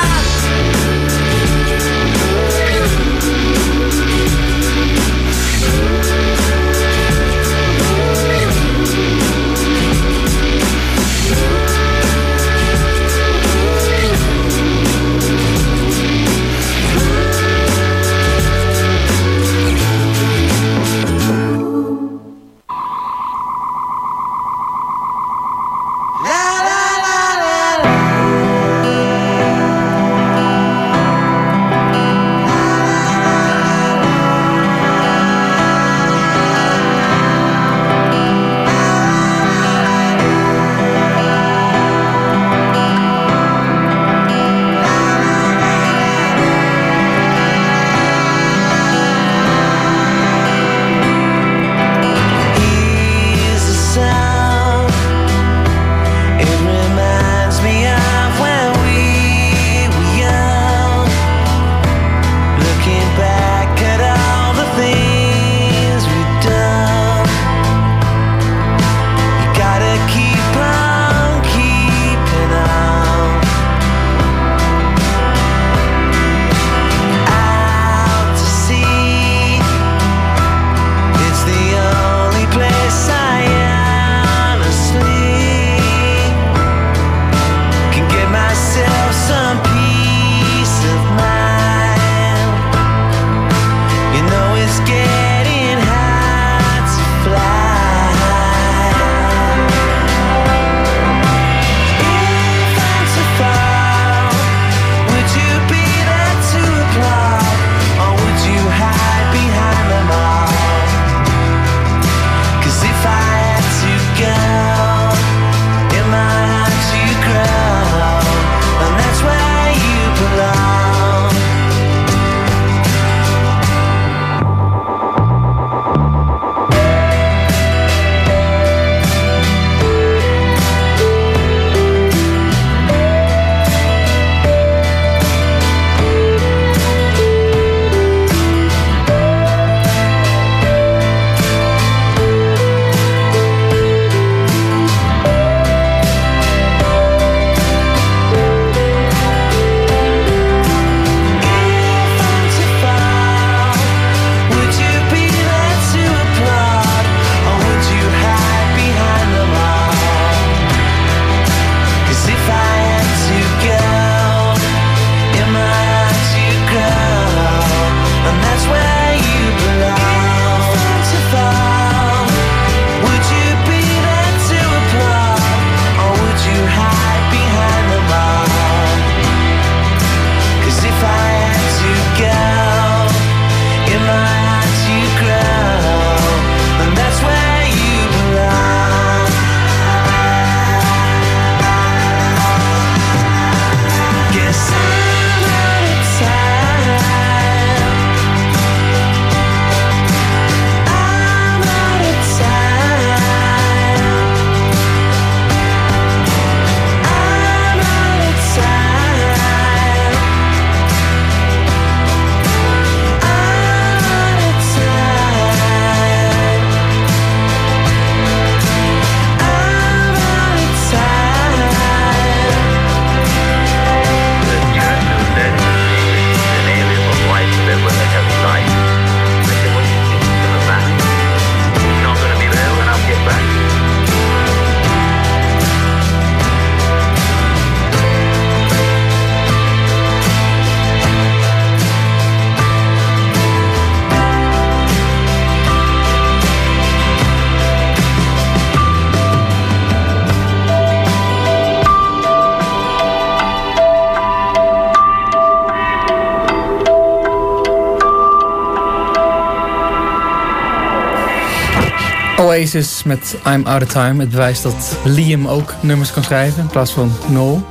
Oasis met I'm Out of Time. Het bewijst dat Liam ook nummers kan schrijven in plaats van Noel.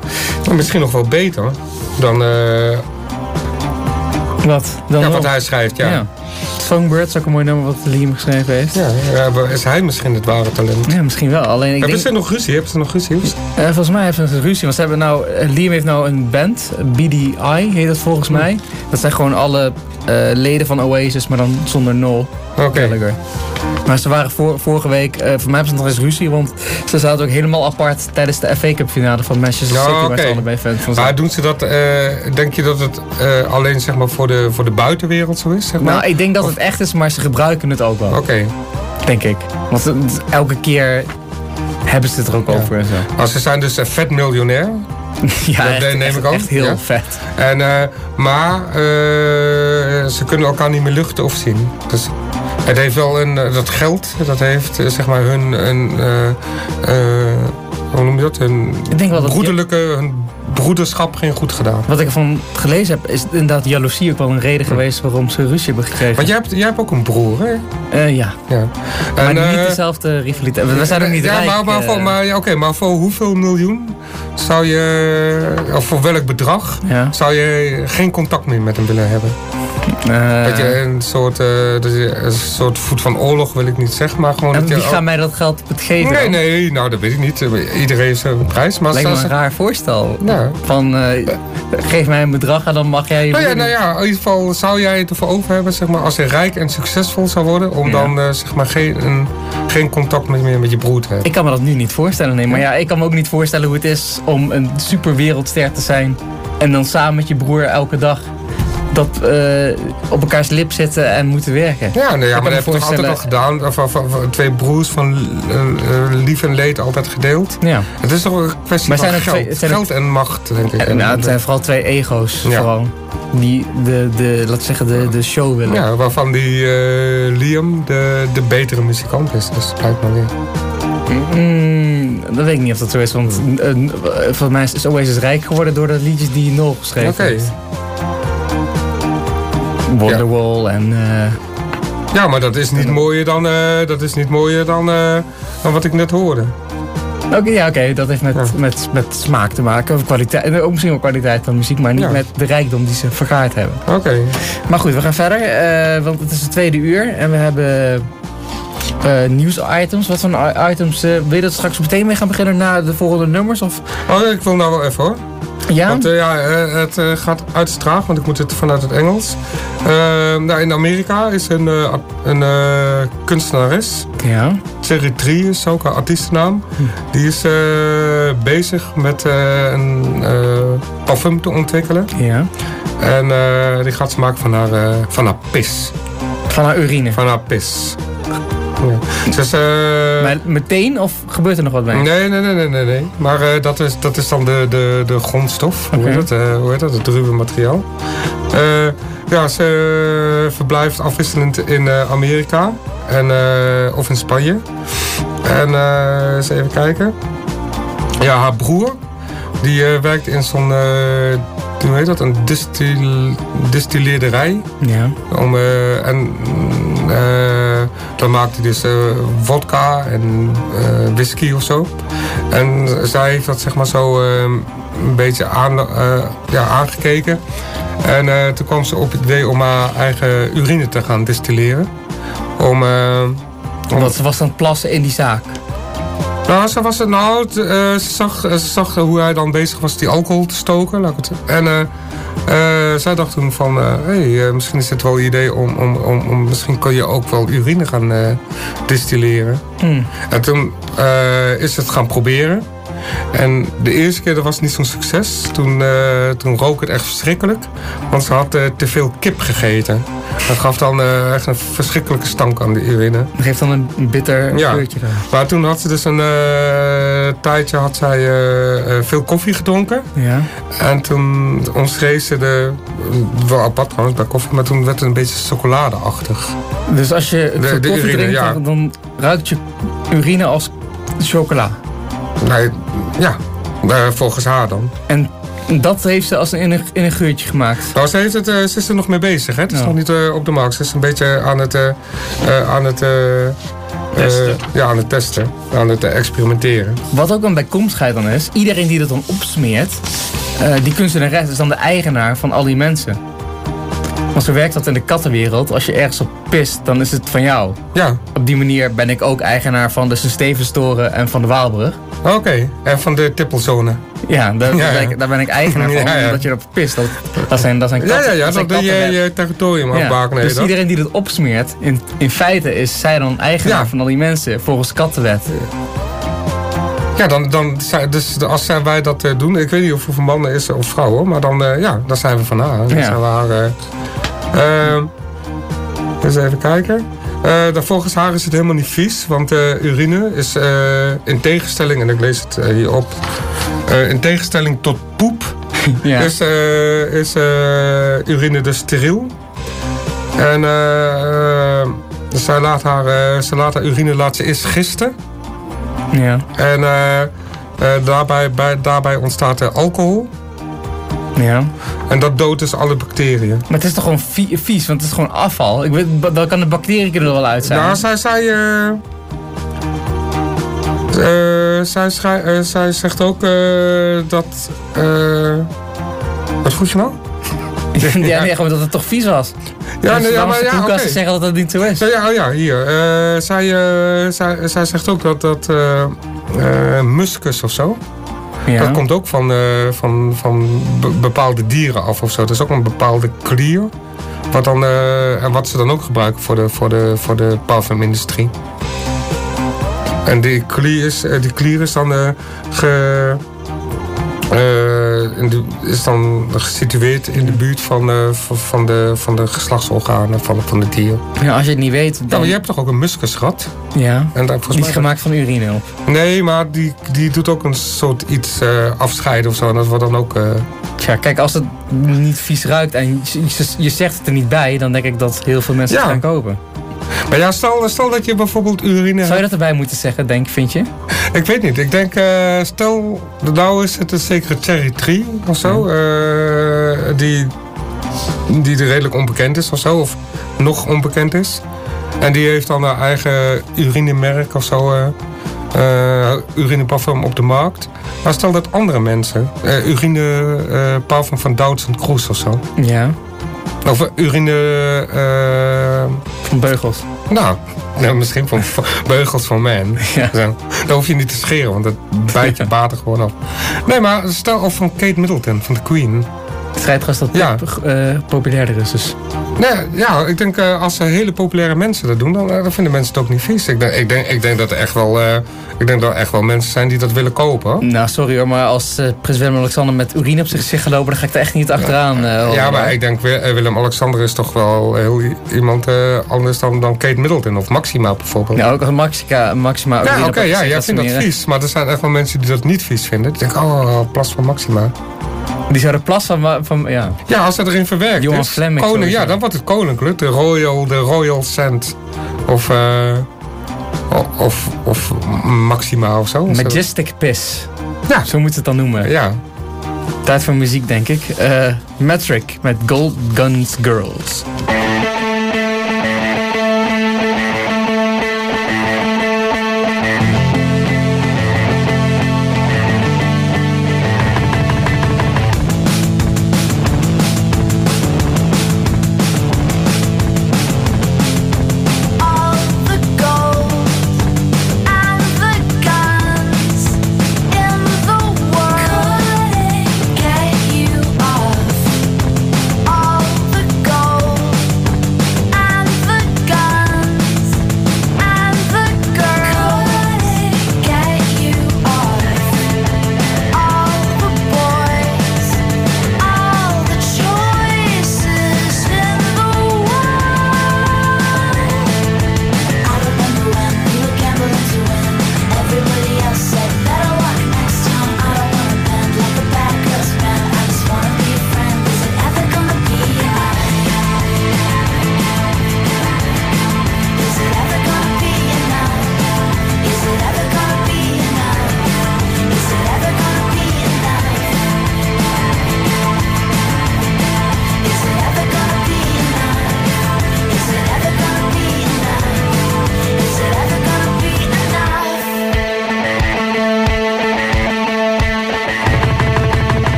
Maar misschien nog wel beter dan, eh, Wat? Dan ja, wat hij schrijft. Ja. Ja. Songbird is ook een mooi nummer wat Liam geschreven heeft. Ja, is hij misschien het ware talent? Ja, misschien wel. Alleen ik Hebben denk, ze nog ruzie? Hebben ze nog ruzie? Eh, volgens mij hebben ze een ruzie. Want ze hebben nou, Liam heeft nou een band, BDI heet dat volgens mij. Dat zijn gewoon alle eh, leden van Oasis, maar dan zonder Noel Gallagher. Maar ze waren voor, vorige week, eh, voor mij hebben ze nog eens ruzie, want ze zaten ook helemaal apart tijdens de FA Cup finale van Manchester Ja, City, waar ze allebei fan van zijn. Maar doen ze dat, eh, denk je dat het eh, alleen zeg maar, voor, de, voor de buitenwereld zo is? Zeg maar? Nou, ik denk dat het echt is, maar ze gebruiken het ook wel. Oké. Denk ik. Want het- elke keer hebben ze het er ook over en zo. Maar ze zijn dus vet miljonair. Ja, dat echt- neem echt- ik ook. echt heel ja. vet. En, maar ze kunnen elkaar niet meer luchten of zien. Dus het heeft wel een, eh, dat geld, dat heeft eh, zeg maar hun, een, eh, hoe noem je dat? Ik denk wel dat- broederlijke, hun broederschap geen goed gedaan. Wat ik ervan gelezen heb, is inderdaad jaloezie ook wel een reden geweest waarom ze ruzie hebben gekregen. Want jij hebt, jij hebt ook een broer, hè? Eh, ja. ja. Maar En, niet dezelfde rivaliteit. We zijn ook niet ja, rijk. maar, maar, voor, maar, ja, oké, maar voor hoeveel miljoen zou je, of voor welk bedrag, Ja. zou je geen contact meer met hem willen hebben? Eh, dat je een soort, eh, dat je een soort voet van oorlog wil ik niet zeggen, maar gewoon en dat je wie ook- gaat mij dat geld geven? Nee, nee, nou dat weet ik niet. Iedereen heeft zijn prijs. Maar Lijkt me stel- een raar voorstel. Ja. Van, eh, geef mij een bedrag en dan mag jij je Nou ja, nou ja, in ieder geval zou jij het ervoor over hebben, zeg maar, als je rijk en succesvol zou worden, om Ja. dan zeg maar geen, een, geen contact meer met je broer te hebben. Ik kan me dat nu niet voorstellen, nee. Maar ja, ik kan me ook niet voorstellen hoe het is om een super wereldster te zijn. En dan samen met je broer elke dag dat, eh, op elkaars lip zitten en moeten werken. Ja, nou ja Ik maar dat heb je toch altijd al gedaan. Of, of- of twee broers van eh, eh, lief en leed altijd gedeeld. Ja. Het is toch een kwestie Maar van zijn geld. twee- zijn geld en macht, denk ik. En, nou, het zijn vooral twee ego's, Ja. vooral. Die de, de, laat zeggen, de, de show willen. Ja, waarvan die Liam de, de betere muzikant is. Dus blijkt maar weer. Mm, dat weet ik niet of dat zo is, want volgens mij is Oasis rijk geworden door de liedjes die Noel geschreven Oké. heeft. Wonderwall en... eh, Ja, maar dat is niet mooier dan, eh, dat is niet mooier dan, eh, dan wat ik net hoorde. Oké, ja, oké, dat heeft met, met, met smaak te maken. Of kwaliteit, ook misschien wel kwaliteit van muziek, maar niet Ja. met de rijkdom die ze vergaard hebben. Oké. Maar goed, we gaan verder, want het is het tweede uur en we hebben eh nieuwsitems. Wat voor items wil je dat straks meteen mee gaan beginnen na de volgende nummers? Of? Oh, ik wil nou wel even hoor. Ja? Want eh, ja, eh, het eh, gaat traag, want ik moet het vanuit het Engels. Eh, nou, in Amerika is een, een kunstenares. Ja. Cherry Tree is ook haar artiestennaam. Die is bezig met een parfum te ontwikkelen. Ja. En die gaat ze maken van haar, van haar pis. Van haar urine? Van haar pis. Ja. Dus, eh, Maar meteen of gebeurt er nog wat mee? Nee, nee, nee, nee, nee. nee. Maar eh, dat, is, dat is dan de, de, de grondstof. Hoe, heet dat, eh, hoe heet dat? Het ruwe materiaal. Ja, ze verblijft afwisselend in Amerika. En, of in Spanje. En eens even kijken. Ja, haar broer. Die werkt in zo'n... eh, hoe heet dat? Een distil, distilleerderij. Ja. Om, en dan maakt hij dus eh, vodka en eh, whisky of zo. En zij heeft dat zeg maar zo eh, een beetje aan, eh, ja, aangekeken. En eh, toen kwam ze op het idee om haar eigen urine te gaan distilleren. Om, eh, om ze was het plassen in die zaak. Nou, ze, was, nou het, eh, ze, zag, ze zag hoe hij dan bezig was die alcohol te stoken. Laat ik het, en eh, eh, zij dacht toen van, hé, hey, eh, misschien is het wel een idee om, om, om, om, misschien kan je ook wel urine gaan eh, distilleren. Hmm. En toen eh, is ze het gaan proberen. En de eerste keer dat was niet zo'n succes. Toen, eh, toen rook het echt verschrikkelijk. Want ze had te veel kip gegeten. Dat gaf dan eh, echt een verschrikkelijke stank aan de urine. Dat geeft dan een bitter Ja. geurtje. dan. Maar toen had ze dus een eh, tijdje had zij, veel koffie gedronken. Ja. En toen omschreef ze de... Wel apart trouwens bij koffie, maar toen werd het een beetje chocoladeachtig. Dus als je De- koffie urine, drinkt, ja. dan, dan ruikt je urine als chocola. Nee, ja, volgens haar dan. En dat heeft ze als een, in, een, in een geurtje gemaakt. Nou, ze, heeft het, eh, ze is er nog mee bezig. Hè? Het is Ja. nog niet eh, op de markt. Ze is een beetje aan het, eh, aan het Testen. ja, aan het testen, aan het experimenteren. Wat ook een bijkomstigheid dan is, iedereen die dat dan opsmeert, eh, die kunstenares is dan de eigenaar van al die mensen. Want zo werkt dat in de kattenwereld. Als je ergens op pist, dan is het van jou. Ja. Op die manier ben ik ook eigenaar van de Sint-Stevenstoren en van de Waalbrug. Oké, en van de tippelzone. Ja, daar, Ja, Ben, ik, daar ben ik eigenaar van, Ja, omdat je erop pist. Dat, dat zijn, dat zijn katten. ja, ja, zijn dat ben je je territorium Ja, afbakenen. Dus dat. iedereen die dat opsmeert, in, in feite is zij dan eigenaar van al die mensen, volgens kattenwet. Ja, dan, dan zijn, dus als wij dat eh, doen, ik weet niet of het voor mannen is of vrouwen, maar dan, eh, ja, dan zijn we van haar. Dan zijn we haar eh, ehm, eens even kijken. Eh, dan volgens haar is het helemaal niet vies, want eh, urine is eh, in tegenstelling, en ik lees het hier op, eh, in tegenstelling tot poep, Ja. is, eh, is eh, urine dus steriel. En zij laat haar, ze laat haar urine laat ze eerst gisten. Ja. En daarbij, bij, daarbij ontstaat er alcohol. Ja. En dat doodt dus alle bacteriën. Maar het is toch gewoon vie- vies, want het is gewoon afval. Ik weet, dan kan de bacteriën er wel uit zijn. Nou, zij zei... eh, eh, zij, eh, zij zegt ook dat... wat vroeg je nou? ja, nee, gewoon dat het toch vies was. Ja, nee, ja, waarom maar ja, oké. te zeggen dat dat niet zo is? Ja, ja, oh ja hier. Zij, zij, zij zegt ook dat, dat muskus of zo... Dat komt ook van, eh, van, van be- bepaalde dieren af of zo. Dat is ook een bepaalde klier. Wat, dan, eh, en wat ze dan ook gebruiken voor de, voor de, voor de parfumindustrie. En die klier is, eh, die klier is dan, ge, de- is dan gesitueerd in de buurt van, eh, van, de, van de geslachtsorganen van, van het dier. Ja, als je het niet weet, Ja, dan... maar je hebt toch ook een muskusrat? Ja, En daar, volgens die is gemaakt van urine. Nee, maar die, die doet ook een soort iets eh, afscheiden of zo. En dat wordt dan ook... eh, Tja, kijk, als het niet vies ruikt en je, je- je zegt het er niet bij, dan denk ik dat heel veel mensen Ja. het gaan kopen. Maar ja, stel, stel dat je bijvoorbeeld urine Zou je dat erbij moeten zeggen, denk vind je? Ik weet niet. Ik denk, eh, stel, nou is het een zekere Cherry Tree of zo. eh, die, die er redelijk onbekend is of zo. Of nog onbekend is. En die heeft dan haar eigen urinemerk of zo. eh eh, urineparfum op de markt. Maar stel dat andere mensen eh urineparfum van Douds en Kroes of zo. Ja. Of eh, urine... eh, Van beugels. nou, nou, misschien van van beugels van man. Ja. Zo. Dan hoef je niet te scheren, want dat bijt je baten gewoon af. Nee, maar stel of van Kate Middleton, van de Queen. Trouwens dat Ja. eh, populairder is. Dus. Nee, ja, ik denk eh, als hele populaire mensen dat doen, dan, eh, dan vinden mensen het ook niet vies. Ik denk, ik denk, ik denk dat er echt wel, ik denk dat er echt wel mensen zijn die dat willen kopen. Nou, sorry hoor, maar als prins Willem-Alexander met urine op zich gezicht gaat lopen, dan ga ik er echt niet achteraan. horen. ja, maar ik denk Wi- Willem-Alexander is toch wel heel iemand anders dan, dan Kate Middleton of Maxima bijvoorbeeld. Ja, ook als Maxima, Maxima Ja, oké, ja, jij vindt dat vies. Maar er zijn echt wel mensen die dat niet vies vinden. Die denken, oh, plas van Maxima. Die zouden plas van, van ja. Ja, als het erin verwerkt Johan is. Koning, sowieso. ja, dan wordt het koninklijk. De royal, de royal scent. Of, eh, of, of Maxima of zo. Majestic Piss. Ja. Zo moet het dan noemen. Ja. Tijd voor muziek, denk ik. Eh Metric met Gold Guns Girls.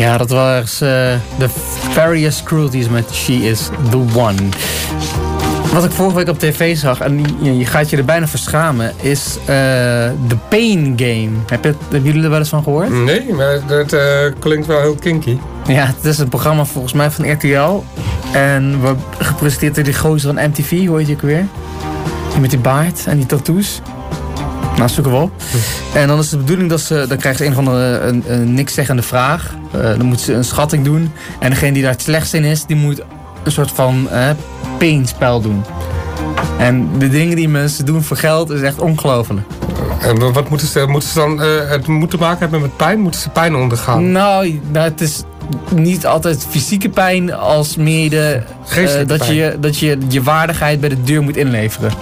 Ja, dat was eh The Various Cruelties met She Is The One. Wat ik vorige week op tv zag, en je, gaat je er bijna voor schamen, is eh The Pain Game. Heb je, hebben jullie er wel eens van gehoord? Nee, maar dat eh, klinkt wel heel kinky. Ja, het is een programma volgens mij van RTL. En we gepresenteerd door die gozer van MTV, hoe heet je ook weer? Die met die baard en die tattoos. Nou, zoeken we op. En dan is de bedoeling dat ze, dan krijgen ze een van de een, een niks zeggende vraag. Eh, dan moeten ze een schatting doen. En degene die daar het slechtst in is, die moet een soort van eh painspel doen. En de dingen die mensen doen voor geld is echt ongelooflijk. En wat moeten ze, moeten ze dan eh, het moeten maken hebben met pijn? Moeten ze pijn ondergaan? Nou, nou, het is niet altijd fysieke pijn als meer de, dat, pijn. je, dat je je waardigheid bij de deur moet inleveren.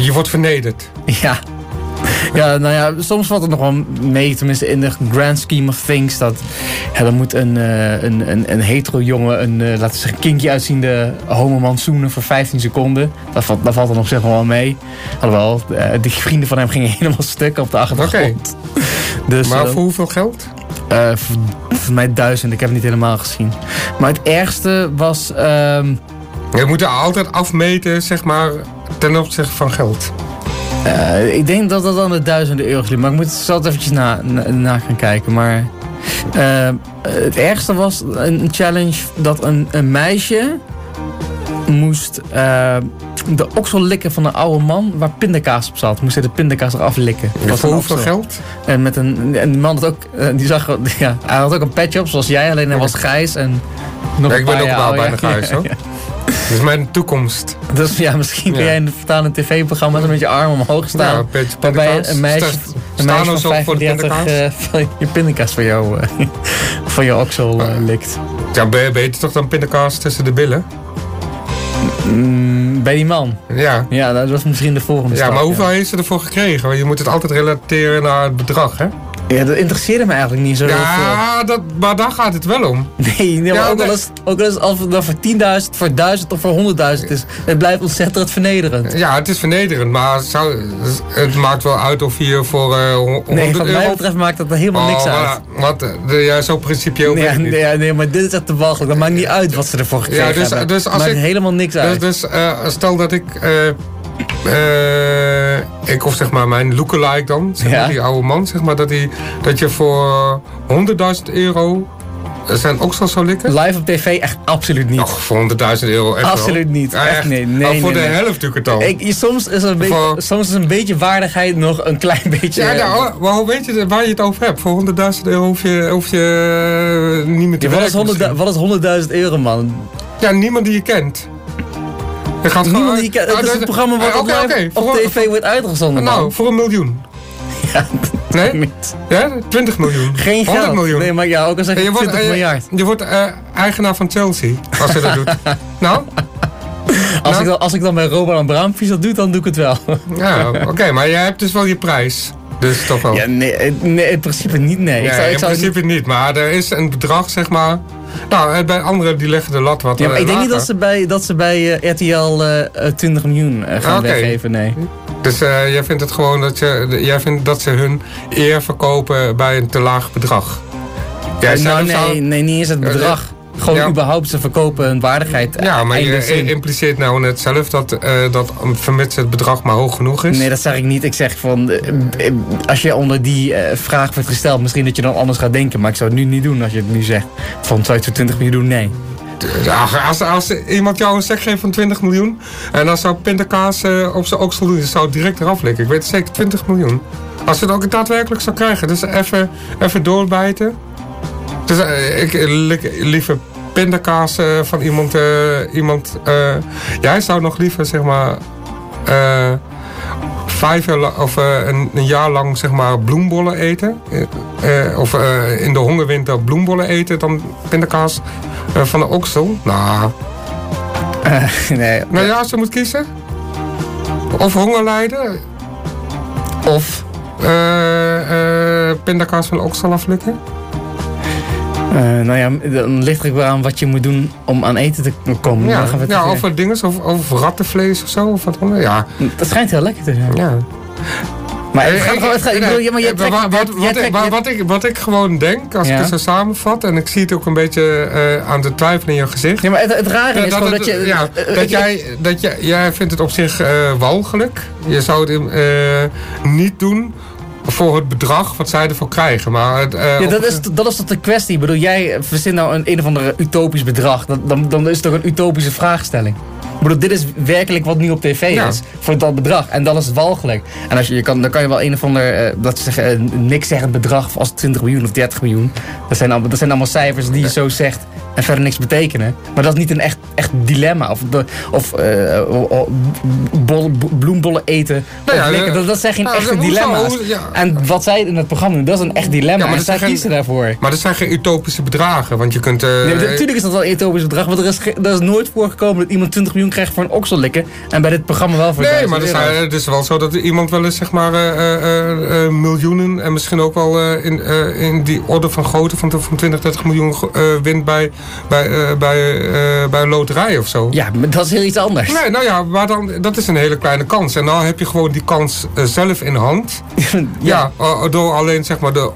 Je wordt vernederd. Ja. Ja, nou ja, soms valt het nog wel mee, tenminste in de grand scheme of things, dat ja, dan moet een, eh, een, een, een hetero jongen een, eh, laten we zeggen, kinky uitziende homoman zoenen voor 15 seconden. Dat valt, dat valt dan op zich nog wel mee. Alhoewel, die vrienden van hem gingen helemaal stuk op de achtergrond. Dus, maar voor hoeveel geld? voor, voor mij duizend, ik heb het niet helemaal gezien. Maar het ergste was... ehm, Je moet er altijd afmeten, zeg maar, ten opzichte van geld. Eh, ik denk dat dat dan de duizenden euro's liep. Maar ik moet het zelf eventjes na, na, na gaan kijken. Maar eh, het ergste was een challenge dat een, een meisje moest eh, de oksel likken van een oude man waar pindakaas op zat. Moest hij de pindakaas eraf likken. En Was voor hoeveel geld? En, met een, en die man had ook, die zag, ja, hij had ook een petje op zoals jij, alleen hij was grijs en nog Ja, een ik ben ook wel bijna grijs, hoor. Dat is mijn toekomst. Dus ja, misschien kun jij in het vertalen tv-programma's met je arm omhoog staan. Ja, een waarbij een meisje, een meisje van zo voor de 35 eh, van je pindakaas van jou, eh, van je oksel eh, likt. Ja, be- beter toch dan pindakaas tussen de billen? Mm, bij die man. Ja. Ja, dat was misschien de volgende Ja, stap. maar hoeveel heeft ze ervoor gekregen? Want je moet het altijd relateren naar het bedrag, hè? Ja, dat interesseerde me eigenlijk niet zo heel veel. Ja, dat, maar daar gaat het wel om. Nee, nee maar Ja, ook, al nee. is, ook al is het voor 10.000, voor 1000 of voor 100.000 is. Het blijft ontzettend vernederend. Ja, het is vernederend, maar het, zou, het maakt wel uit of je voor eh 100 Nee, wat mij betreft maakt dat er helemaal niks Oh, uit. Want eh, de, ja, zo principieel Nee, ik niet. nee, nee, maar dit is echt te walgelijk. Dat maakt niet uit wat ze ervoor gekregen Ja, dus, hebben. dus als maakt ik, helemaal niks dus, uit. Dus eh, stel dat ik, eh, eh, ik of zeg maar mijn lookalike dan, zeg Ja. maar, die oude man, zeg maar, dat, die, dat je voor 100.000 euro zijn oksel zou likken? Live op tv echt absoluut niet. Och, voor 100.000 euro echt Absoluut wel. niet. Ja, Echt nee, nee, Oh, voor nee, de nee. helft doe ik het al. Ik, soms, is een beetje, Voor- soms is een beetje waardigheid nog een klein beetje... Ja, nou, maar hoe weet je waar je het over hebt? Voor 100.000 euro hoef je, hoef je eh, niet meer te Ja, wat, is werken 100, wat is 100.000 euro, man? Ja, niemand die je kent. Je gaat Niemand die. Ah, Het is dat- een programma wat ah, op voor- tv wordt uitgezonden, Nou, man. voor een miljoen. nee? Ja, 20 miljoen. Geen 100 geld. miljoen. Nee, maar ja, ook al zeg je je wordt, 20 eh, miljard. Je wordt eh, eigenaar van Chelsea, als je dat doet. Nou? Als, ik dan, als ik dan bij Robert en Braamfiets dat doe, dan doe ik het wel. Ja, oké, maar jij hebt dus wel je prijs. Dus toch wel. Ja, nee, eh, nee in principe niet, nee. Nee, ik zou, ik in zou principe niet. maar er is een bedrag, zeg maar. Nou, eh, bij anderen die leggen de lat wat Ja, maar eh, ik denk niet dat ze bij, dat ze bij RTL eh, 20 miljoen gaan weggeven, nee. Dus jij vindt het gewoon dat, je, jij vindt dat ze hun eer verkopen bij een te laag bedrag? Jij nou, nee, zou- nee, niet eens het bedrag. Gewoon ja. überhaupt, ze verkopen hun waardigheid. Ja, maar je impliceert nou net zelf dat, eh dat vermits het bedrag maar hoog genoeg is. Nee, dat zeg ik niet. Ik zeg van, eh, eh, als je onder die vraag wordt gesteld, misschien dat je dan anders gaat denken. Maar ik zou het nu niet doen als je het nu zegt. Van, zou je het voor 20 miljoen doen? Nee. Ja, als, als iemand jou een sec geeft van 20 miljoen en dan zou pindakaas op zijn oksel doen, dan zou het direct eraf likken. Ik weet het zeker 20 miljoen. Als je het ook daadwerkelijk zou krijgen, dus even, even doorbijten. Dus eh, ik lik liever pindakaas eh, van iemand. eh, iemand eh, jij zou nog liever, zeg maar. eh, vijf jaar of eh, een, een jaar lang zeg maar bloembollen eten. Eh, eh, of eh, in de hongerwinter bloembollen eten dan pindakaas eh, van de oksel. Nou, nee. nou ja, je moet kiezen. Of honger lijden. Of eh, eh, pindakaas van de oksel aflikken. Eh, nou ja, dan ligt er wel aan wat je moet doen om aan eten te komen. Ja, gaan we ja wat dingen, of, of rattenvlees of zo. Of wat dan. Ja. Dat schijnt heel lekker te zijn. Ja. Maar Eh, eh, wat- ik- gewoon denk, als Ja. ik het zo samenvat... en ik zie het ook een beetje eh, aan de twijfel in je gezicht... Ja, maar het, het rare Ja, is gewoon het- dat je... Ja, eh, dat jij, dat jij, jij vindt het op zich eh, walgelijk. Je zou het eh, niet doen voor het bedrag wat zij ervoor krijgen. Maar eh, Ja, dat is, dat is toch de kwestie. Ik bedoel, jij verzint nou een, een of ander utopisch bedrag. Dat, dan, dan is het toch een utopische vraagstelling. Ik bedoel, dit is werkelijk wat nu op tv Ja. is. Voor dat bedrag. En dan is het walgelijk. En als je, je kan, dan kan je wel een of ander, eh, dat ze zeggen, een niks zeggend bedrag als 20 miljoen of 30 miljoen. Dat zijn, allemaal, dat zijn allemaal cijfers die je zo zegt en verder niks betekenen. Maar dat is niet een echt, echt dilemma. Of, of eh, bol- bloembollen eten. Nou ja, eh, dat, dat zijn geen nou, echte dilemma's. Ja. En wat zij in het programma doen, dat is een echt dilemma. Ja, maar en zij geen- kiezen daarvoor. Maar dat zijn geen utopische bedragen. Want je kunt... eh, Nee, natuurlijk is dat wel een utopisch bedrag, want er is, er is nooit voorgekomen dat iemand 20 miljoen miljoen krijgt voor een oksellikken. En bij dit programma wel voor Nee, 1000 maar het is, euro. het is wel zo dat iemand wel eens zeg maar eh, eh, eh, miljoenen en misschien ook wel in, in die orde van grootte van, van 20, 30 miljoen wint bij, bij, bij, bij een loterij of zo. Ja, maar dat is heel iets anders. Nee, nou ja, maar dan, dat is een hele kleine kans. En dan heb je gewoon die kans zelf in hand. ja, door alleen zeg maar de,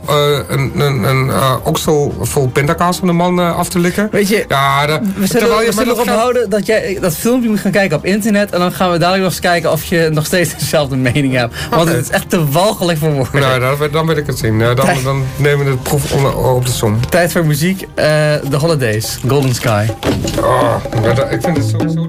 een, een, een oksel vol pindakaas van de man af te likken. Weet je, ja, de, We zullen, we zullen dat erop houden dat jij dat filmpje moet gaan kijken op internet. En dan gaan we dadelijk nog eens kijken of je nog steeds dezelfde mening hebt. Want het is echt te walgelijk voor woorden. Nou, dan, dan wil ik het zien. Ja, dan, dan nemen we de proef onder- op de som. Tijd voor muziek. eh The Holidays, Golden Sky. Oh, ik vind het sowieso...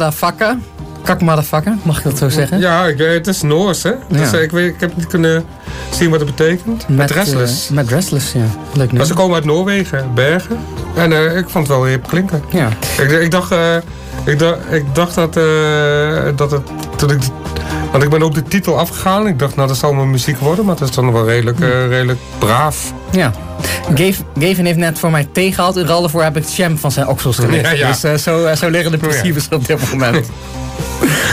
Kaka Madafaka. Kak Madafaka, mag ik dat zo zeggen? Ja, ik, het is Noors, hè? Dus, Ja. eh, ik, weet, ik heb niet kunnen zien wat het betekent. Met, Restless. eh, met Restless, ja. Leuk Maar ze komen uit Noorwegen, Bergen. En eh, ik vond het wel hip klinken. Ja. Ik, ik, dacht, eh, ik, dacht, ik dacht dat, eh, dat het... Ik, want ik ben op de titel afgegaan. Ik dacht, nou, dat zal mijn muziek worden. Maar het is dan wel redelijk, eh, redelijk braaf. Ja. Gavin heeft net voor mij thee. In ruil daarvoor heb ik Champ van zijn oksels. Ja, ja. Dus eh, zo, eh, zo liggen de principes op dit moment.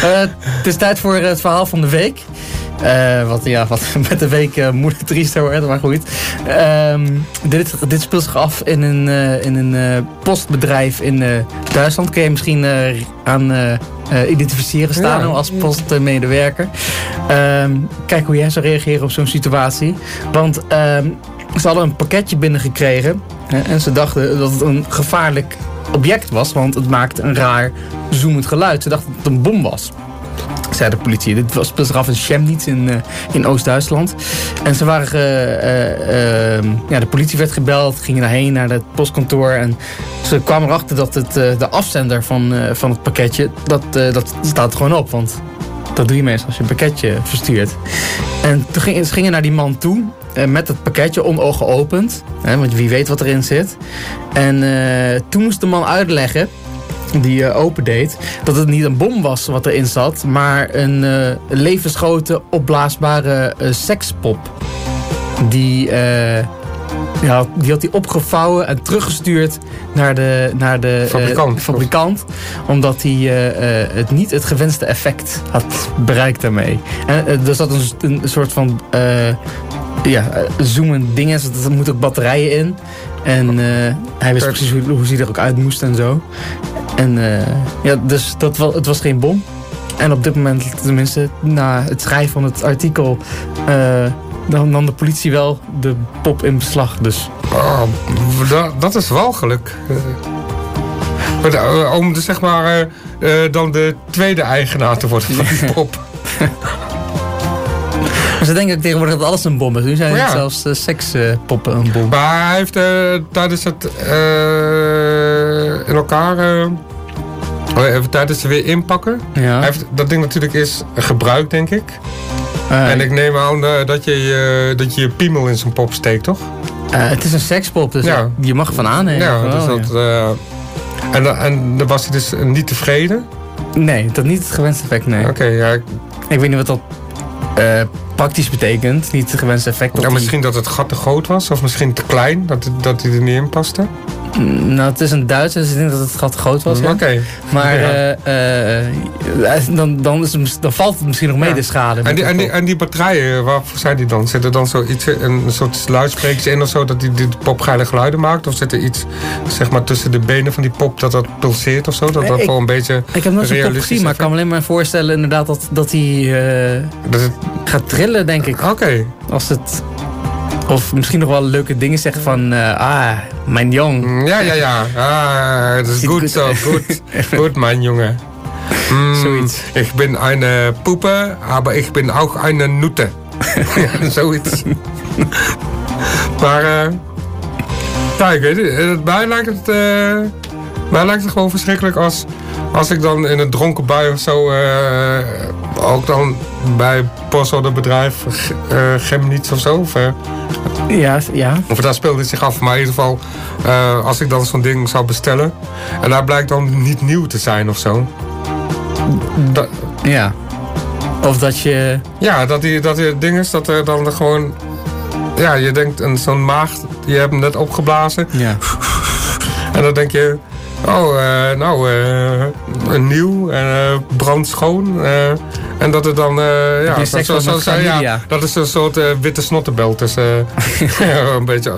Eh, het is tijd voor het verhaal van de week. Wat, ja, wat met de week moeilijk triester wordt, maar goed. Ehm, dit, dit speelt zich af in een, in een postbedrijf in Duitsland. Kun je misschien aan identificeren staan Ja. als postmedewerker. Ehm, kijk hoe jij zou reageren op zo'n situatie. Want ehm, ze hadden een pakketje binnengekregen. en ze dachten dat het een gevaarlijk object was. Want het maakte een raar zoemend geluid. Ze dachten dat het een bom was zei de politie. Dit was zich af in Chemnitz in, eh, in Oost-Duitsland. En ze waren... eh, eh, ehm, ja, de politie werd gebeld, gingen daarheen naar het postkantoor. En ze kwamen erachter dat het, de afzender van, van het pakketje... Dat, dat staat gewoon op, want dat je meestal als je een pakketje verstuurt. En toen gingen ze gingen naar die man toe met het pakketje ongeopend. Hè, want wie weet wat erin zit. En eh, toen moest de man uitleggen die eh, opendeed, dat het niet een bom was wat erin zat, maar een eh, levensgrote opblaasbare eh, sekspop. Die, eh, ja, die had hij opgevouwen en teruggestuurd naar de, naar de eh, Fabrikant. fabrikant, omdat hij eh, eh, het niet het gewenste effect had bereikt daarmee. En eh, er zat een, een soort van eh, ja, eh, zoomend ding in, er moeten ook batterijen in. En eh, hij wist precies hoe, hoe hij er ook uit moest en zo. En eh, ja, dus dat was, het was geen bom. En op dit moment, tenminste, na het schrijven van het artikel, eh, dan nam de politie wel de pop in beslag. Dus Oh, dat, dat is walgelijk. Eh, maar de- om dus zeg maar dan de tweede eigenaar te worden van die pop. Ze denken ook tegenwoordig dat alles een bom is. Nu zijn Ja. het zelfs uh, sekspoppen een bom. Maar hij heeft eh, tijdens het eh, in elkaar. eh, even tijdens het weer inpakken. Ja. Hij heeft dat ding natuurlijk is gebruikt, denk ik. Eh, en ik neem aan eh, dat, je, je- dat je je piemel in zijn pop steekt, toch? Eh, het is een sekspop, dus Ja. je mag van aannemen. ja, Wel, dus ja. dat. eh, en, en dan was hij dus niet tevreden. Nee, dat niet het gewenste effect, nee. Oké, ja. Ik, weet niet wat dat eh, praktisch betekent. Niet het gewenste effect. ja, die- misschien dat het gat te groot was, of misschien te klein, dat, het- dat hij er niet in paste. Mm, Nou, het is een Duitser, dus ik denk dat het gat groot was. Oké. Maar Ja. eh, eh, dan, dan, is het, dan valt het misschien nog mee, Ja. de schade. En die, de en, die, en die batterijen, waarvoor zijn die dan? Zit er dan zoiets, een soort luidsprekers in of zo, dat die, die pop geile geluiden maakt? Of zit er iets, zeg maar, tussen de benen van die pop dat dat pulseert of zo? Dat dat ik- voor een beetje Ik heb nooit zo'n pop gezien, maar ik kan me alleen maar voorstellen inderdaad dat, dat hij eh, Dat het, gaat trillen, denk ik. Oké. Als het... Of misschien nog wel leuke dingen zeggen van... eh, ah, mijn jong. Ja, ja, ja. Ah, dat is goed zo, goed. Goed, mijn jongen. Mm, Zoiets. Ik ben een poepe, maar ik ben ook een noete. Ja, Zoiets. maar, eh ja, ik weet het. Eh, Mij lijkt het, eh, mij lijkt het gewoon verschrikkelijk als, als ik dan in een dronken bui of zo, eh, ook dan bij postorderbedrijf uh, Gemnitz of zo. Of, eh, Ja, ja. of daar speelde het zich af. Maar in ieder geval, eh, als ik dan zo'n ding zou bestellen. En daar blijkt dan niet nieuw te zijn of zo. Ja. Of dat je... ja, dat die, dat die ding is dat er dan gewoon... Ja, je denkt, een- zo'n maag, je hebt hem net opgeblazen. Ja. En dan denk je, oh, eh, nou, eh, nieuw, en brandschoon. En dat het dan, eh, ja, seks zo- zo- ja, dat is een soort eh, witte snottenbel. Dus, eh, ja, een beetje...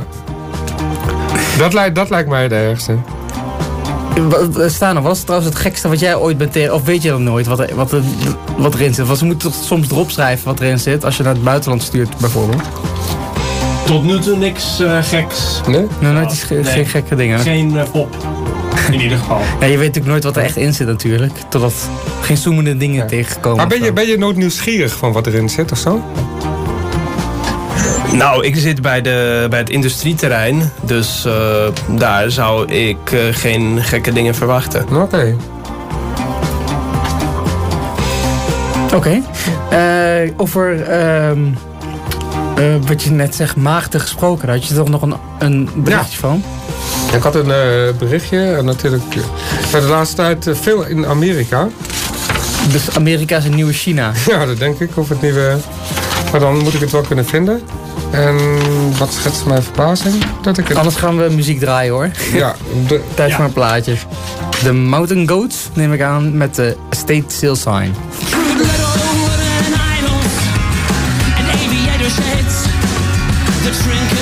Dat lijkt, dat lijkt mij het ergste. Stano, wat is trouwens het gekste wat jij ooit bent tegen... Of weet je dat nooit, wat, er, wat, er, wat erin zit? Want ze moeten toch soms erop schrijven wat erin zit... als je naar het buitenland stuurt, bijvoorbeeld. Tot nu toe niks eh, geks. Nee? Nou, nooit iets ge- Nee. geen gekke dingen. Geen pop. In ieder geval. Ja, je weet natuurlijk nooit wat er echt in zit natuurlijk. Totdat geen zoemende dingen tegenkomen. Maar ben je, ben je nooit nieuwsgierig van wat erin zit of zo? Nou, ik zit bij, de, bij het industrieterrein. Dus eh, daar zou ik eh, geen gekke dingen verwachten. Oké. Oké. Eh, over ehm, eh, wat je net zegt, maagden gesproken. Daar had je toch nog een, een berichtje van? Ik had een eh, berichtje, en natuurlijk eh, bij de laatste tijd eh, veel in Amerika. Dus Amerika is een nieuwe China. Ja, dat denk ik, of het nieuwe... Maar dan moet ik het wel kunnen vinden. En wat schetst mijn verbazing? Dat ik het... Anders gaan we muziek draaien hoor. Ja. De... Tijd voor een plaatje. De Mountain Goats neem ik aan met de State Seal Sign. The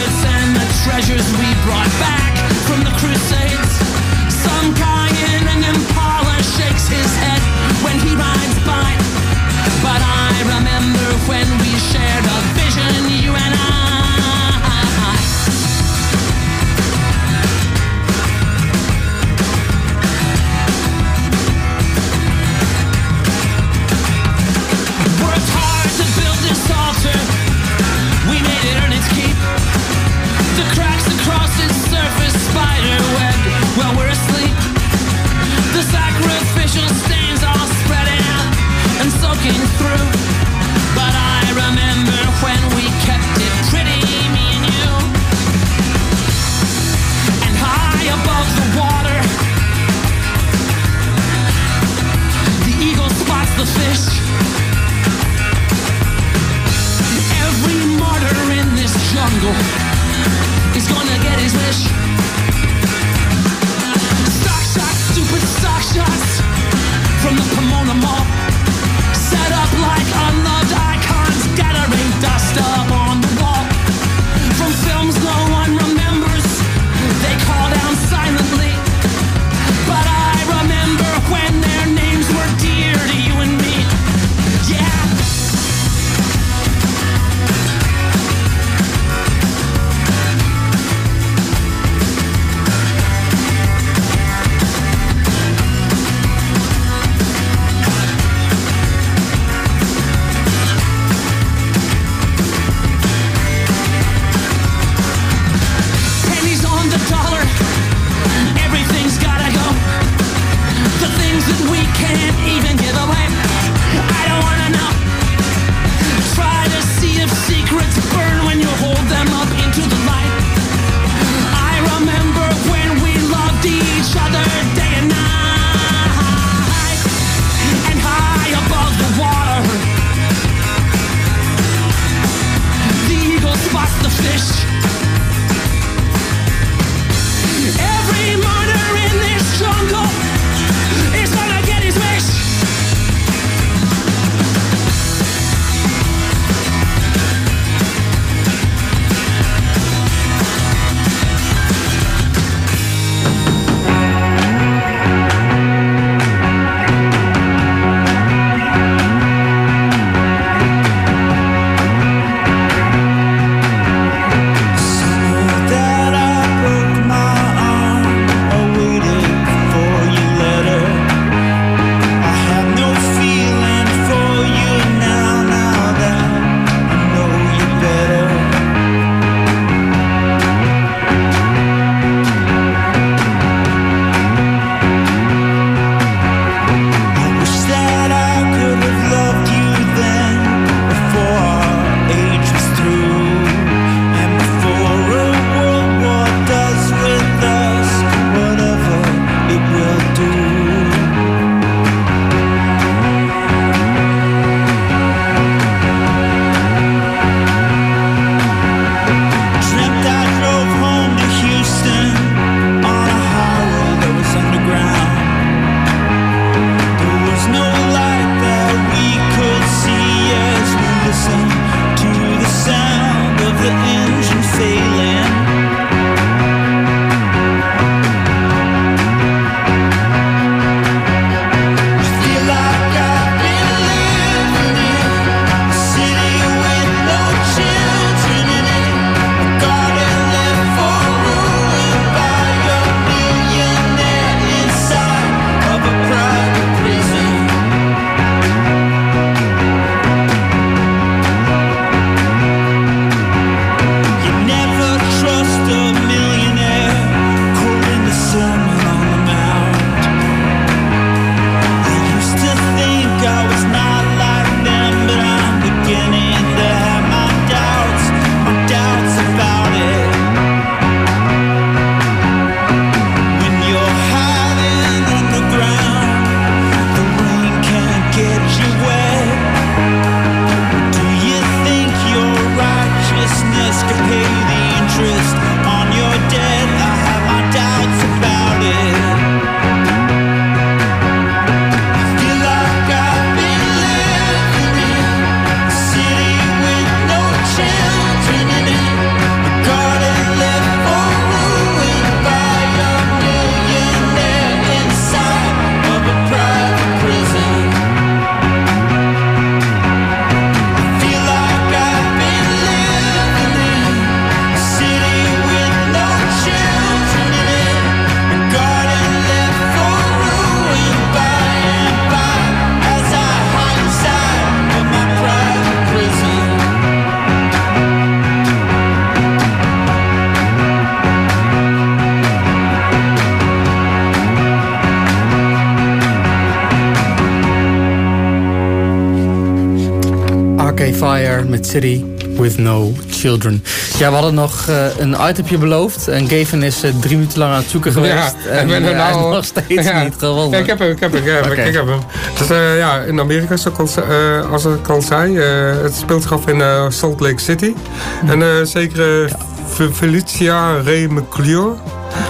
City with No Children. Ja, we hadden nog eh, een itemje beloofd. En Gavin is eh, drie minuten lang aan het zoeken geweest. Ja, en ik ben er eh, hij is nou- nog steeds Ja. niet gewonnen. Ja, ik heb hem, ik heb hem, ik heb, hem, Oké. ik heb hem. Dus eh, ja, in Amerika, zoals eh, als ik al zei, eh, het speelt zich af in eh, Salt Lake City. Hm. En eh zekere Fe- Felicia Ray McClure.